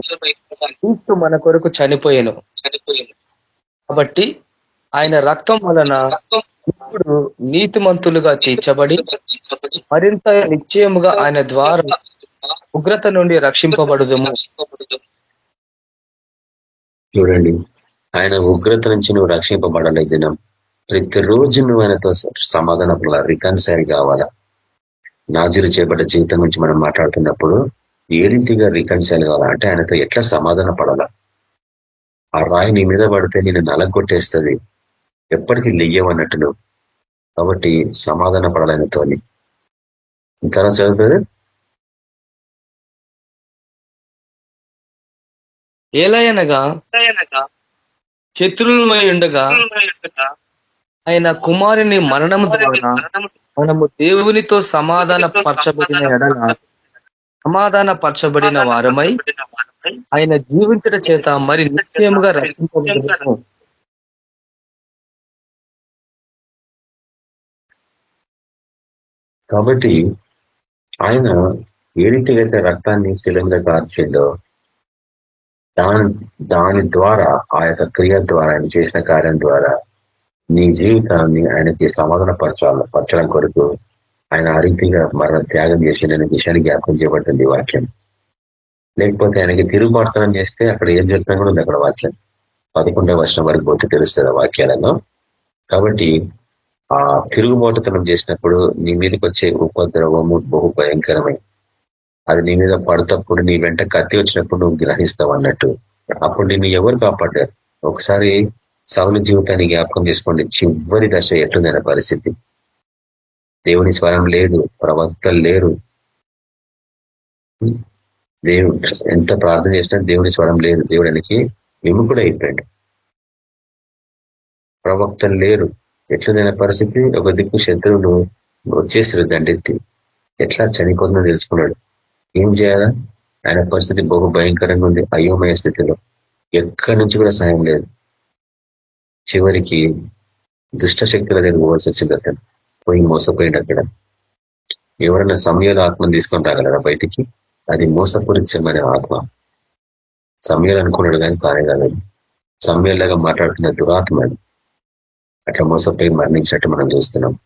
క్రీస్తు మన కొరకు చనిపోయాను. కాబట్టి ఆయన రక్తం వలన ఇప్పుడు నీతిమంతులుగా తీర్చబడి మరింత నిశ్చయముగా ఆయన ద్వారా ఉగ్రత నుండి రక్షింపబడుదము. చూడండి ఆయన ఉగ్రత నుంచి నువ్వు రక్షింపబడాలి దినం ప్రతిరోజు నువ్వు ఆయనతో సమాధాన రికన్సైల్ కావాలా? నాజీలు చేపట్ట జీవితం గురించి మనం మాట్లాడుతున్నప్పుడు ఏ రీతిగా రికన్సైల్ కావాలా? అంటే ఆయనతో ఎట్లా సమాధాన పడాలా? ఆ రాయి నీ మీద పడితే నేను నలగొట్టేస్తుంది. ఎప్పటికీ లెయ్యవన్నట్టు నువ్వు కాబట్టి సమాధాన పడాలయనతో ఇంకా చదువుతుంది ఏలయనగా శత్రులమై ఉండగా ఆయన కుమారుని మరణము ద్వారా మనము దేవునితో సమాధాన పరచబడిన ఎడల సమాధాన పరచబడిన వారమై ఆయన జీవించట చేత మరి నిశ్చయముగా రక్షించబడము కాబట్టి ఆయన ఏ రీతిగా అయితే రక్తాన్ని శిలంగా కార్చిందో దాని దాని ద్వారా ఆ యొక్క క్రియ ద్వారా ఆయన చేసిన కార్యం ద్వారా నీ జీవితాన్ని ఆయనకి సమాధాన పరచాలి పరచడం కొరకు ఆయన ఆ రీతిగా మరణ త్యాగం చేసి నేను విషయాన్ని జ్ఞాపకం చేయబడుతుంది వాక్యం. లేకపోతే ఆయనకి తిరుగుబాటుతనం చేస్తే అక్కడ ఏం చెప్తాం కూడా ఉంది అక్కడ వాక్యం. పదకొండవ వర్షం వరకు పోతే తెలుస్తుంది వాక్యాలను. కాబట్టి ఆ తిరుగుబాటుతనం చేసినప్పుడు నీ మీదకి వచ్చే ఉపద్రవము బహు భయంకరమై అది నీ మీద పడతప్పుడు నీ వెంట కత్తి వచ్చినప్పుడు నువ్వు గ్రహిస్తావు అన్నట్టు. అప్పుడు నిన్ను ఎవరు కాపాడారు ఒకసారి సౌల జీవితాన్ని జ్ఞాపకం చేసుకోండి. చివరి దశ ఎట్లుందన్న పరిస్థితి. దేవుని స్వరం లేదు ప్రవక్తలు లేరు. దేవుడు ఎంత ప్రార్థన చేసినా దేవుని స్వరం లేదు. దేవుడానికి విముఖుడు అయిపోయాడు ప్రవక్తలు లేరు. ఎట్లుందైన పరిస్థితి? ఒక దిక్కు శత్రువులు వచ్చేసారు దండెత్తి. ఎట్లా చనిపోతుందో తెలుసుకున్నాడు. ఏం చేయాలా? ఆయన పరిస్థితి బహు భయంకరంగా ఉంది. అయోమయ స్థితిలో. ఎక్కడి నుంచి కూడా సాయం లేదు. చివరికి దుష్ట శక్తుల దగ్గర పోవాల్సి వచ్చింది అతను పోయి మోసపోయింది అక్కడ ఎవరైనా సమయాల ఆత్మను తీసుకొని రాగలరా బయటికి? అది మోసపూరించమనే ఆత్మ. సమయాలు అనుకున్నాడు కానీ కానే కాలేదు. సమయాలుగా మాట్లాడుతున్న దురాత్మ అది. అట్లా మోసపోయి మరణించినట్టు మనం చూస్తున్నాం.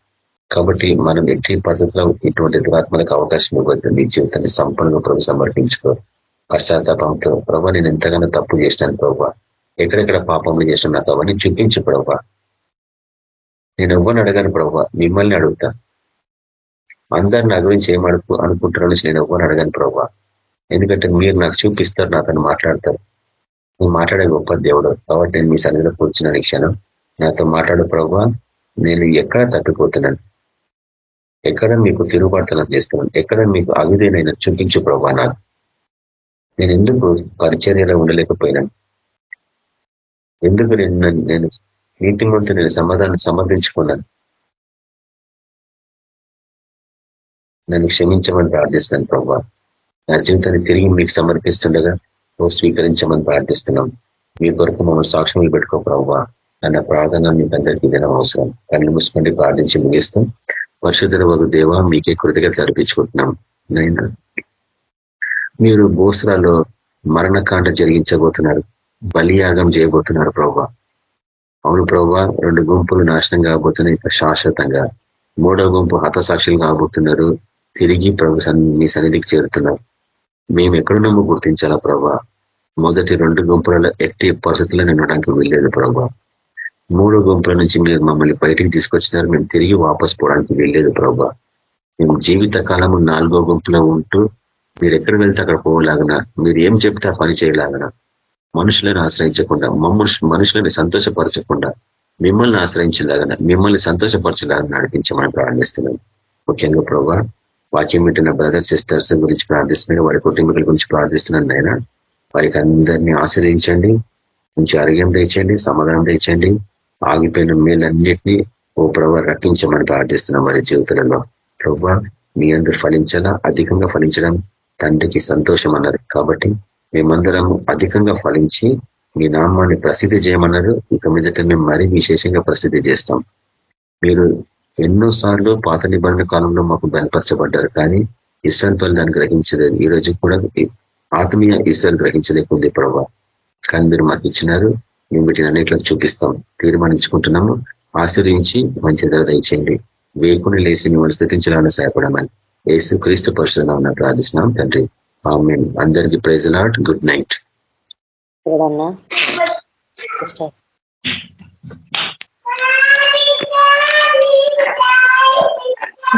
కాబట్టి మనం ఎట్టి పరిస్థితుల్లో ఇటువంటి దురాత్మలకు అవకాశం ఇవ్వద్దు. నీ జీవితాన్ని సంపూర్ణంగా ప్రభు సమర్పించుకో. పశ్చాత్తాపంతో ప్రభా నేను ఎంతగానో తప్పు చేసినాను ప్రభావ ఎక్కడెక్కడ పాపములు చేసిన నాకు అవన్నీ చూపించు ప్రభావ నేను ఎవ్వరిని అడగాను ప్రభావ మిమ్మల్ని అడుగుతా. అందరు నా గురించి ఏం అడుగు అనుకుంటున్నారో నుంచి నేను ఎవ్వరిని అడగాను ప్రభావ ఎందుకంటే మీరు నాకు చూపిస్తారు నాతో మాట్లాడతారు. నువ్వు మాట్లాడే గొప్ప దేవుడు కాబట్టి నేను మీ సన్నిధిలో కూర్చున్నాను క్షణం. నాతో మాట్లాడు ప్రభావ నేను ఎక్కడ తప్పిపోతున్నాను? ఎక్కడ మీకు తిరుగుబాటుతనం చేస్తున్నాను? ఎక్కడ మీకు అవిధేనైనా చూపించు ప్రభా నాకు? నేను ఎందుకు పరిచర్యలో ఉండలేకపోయినాను? ఎందుకు నేను నేను నీతిమంతు నేను సమాధానం సమర్థించుకున్నాను? నన్ను క్షమించమని ప్రార్థిస్తున్నాను ప్రభావ నా జీవితాన్ని తిరిగి మీకు సమర్పిస్తుండగా నువ్వు స్వీకరించమని ప్రార్థిస్తున్నాం. మీ కొరకు మమ్మల్ని సాక్ష్యములు పెట్టుకో ప్రభావ అన్న ప్రార్థన మీకు అందరికీ దినం అవసరం. కళ్ళు మూసుకుంటే ప్రార్థించి ముగిస్తాం పరిశుద్ధ ఒక దేవ మీకే కృతజ్ఞతలు అర్పించుకుంటున్నాం. నైనా మీరు బోసరాలో మరణకాండ జరిగించబోతున్నారు. బలియాగం చేయబోతున్నారు ప్రభా. అవును ప్రభా రెండు గుంపులు నాశనం కాబోతున్నాయి శాశ్వతంగా. మూడో గుంపు హతసాక్షులు కాబోతున్నారు. తిరిగి ప్రభు మీ సన్నిధికి చేరుతున్నారు. మేము ఎక్కడున్నాము గుర్తించాలా ప్రభా? మొదటి రెండు గుంపులలో ఎట్టి పరిస్థితుల్లో ఉండడానికి వీల్లేదు ప్రభా. మూడో గుంపుల నుంచి మీరు మమ్మల్ని బయటికి తీసుకొచ్చినారు. మేము తిరిగి వాపస్ పోవడానికి వీల్లేదు ప్రభా. మేము జీవిత కాలము నాలుగో గుంపులో ఉంటూ మీరు ఎక్కడ వెళ్తే అక్కడ పోవలాగన మీరు ఏం చెప్తే పని చేయలాగనా మనుషులను ఆశ్రయించకుండా మమ్మల్ని మనుషులని సంతోషపరచకుండా మిమ్మల్ని ఆశ్రయించలాగన మిమ్మల్ని సంతోషపరచలాగన నడిపించమని ప్రారంభిస్తున్నాం ముఖ్యంగా ప్రభా వాక్యం వింటున్న బ్రదర్ సిస్టర్స్ గురించి ప్రార్థిస్తున్నాను వారి కుటుంబీకుల గురించి ప్రార్థిస్తున్నాను ఆయన వారికి అందరినీ ఆశ్రయించండి మంచి ఆరోగ్యం తెచ్చండి సమాధానం తెచ్చండి ఆగిపోయిన మేలన్నిటినీ ఓ ప్రభా రక్షించమని ప్రార్థిస్తున్నాం వారి జీవితాలలో. ప్రభా మీ అందరూ ఫలించాలా? అధికంగా ఫలించడం తండ్రికి సంతోషం అన్నారు కాబట్టి మేమందరం అధికంగా ఫలించి మీ నామాన్ని ప్రసిద్ధి చేయమన్నారు. ఇక మీదట మేము మరీ విశేషంగా ప్రసిద్ధి చేస్తాం. మీరు ఎన్నోసార్లు పాత నిబంధన కాలంలో మాకు బయలుపరచబడ్డారు. కానీ ఇస్రాయల్ పనులు దాన్ని గ్రహించలేదు. ఈ రోజు కూడా ఆత్మీయ ఇస్రాయల్ గ్రహించలేకుంది ప్రభావ కానీ మీరు మాకు ఇచ్చినారు. మేము వీటిని అన్నిట్లకు చూపిస్తాం. తీర్మానించుకుంటున్నాము. ఆశ్రయించి మంచి ధర దయచేయండి. వేకుని లేచి మిమ్మల్ని స్థితించాలని సహాయపడమని ఏసు క్రీస్తు పరిశుధన ప్రార్థిస్తున్నాం. తండ్రి. అందరికీ praise Lord good night.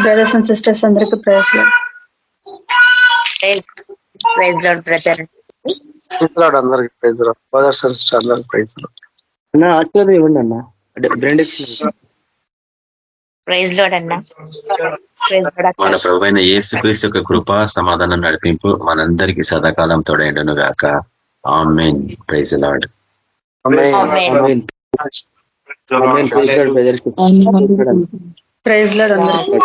Brothers and sisters అందరికీ praise praise Lord brother praise Lord అందరికి praise Lord. Brothers and sister అందరికి ప్రైజ్ లాడ్. అన్న ఆశ్చర్యం ఇవ్వండి అన్న. బ్రెండ్ ప్రైజ్ లాడ్ అన్న. మన ప్రభు అయిన యేసుక్రీస్తు యొక్క కృప సమాధానం నడిపింపు మనందరికీ సదాకాలం తోడైండును గాక. ఆమెన్ ప్రైజ్ లాడ్ ప్రైజ్లో అందరికీ.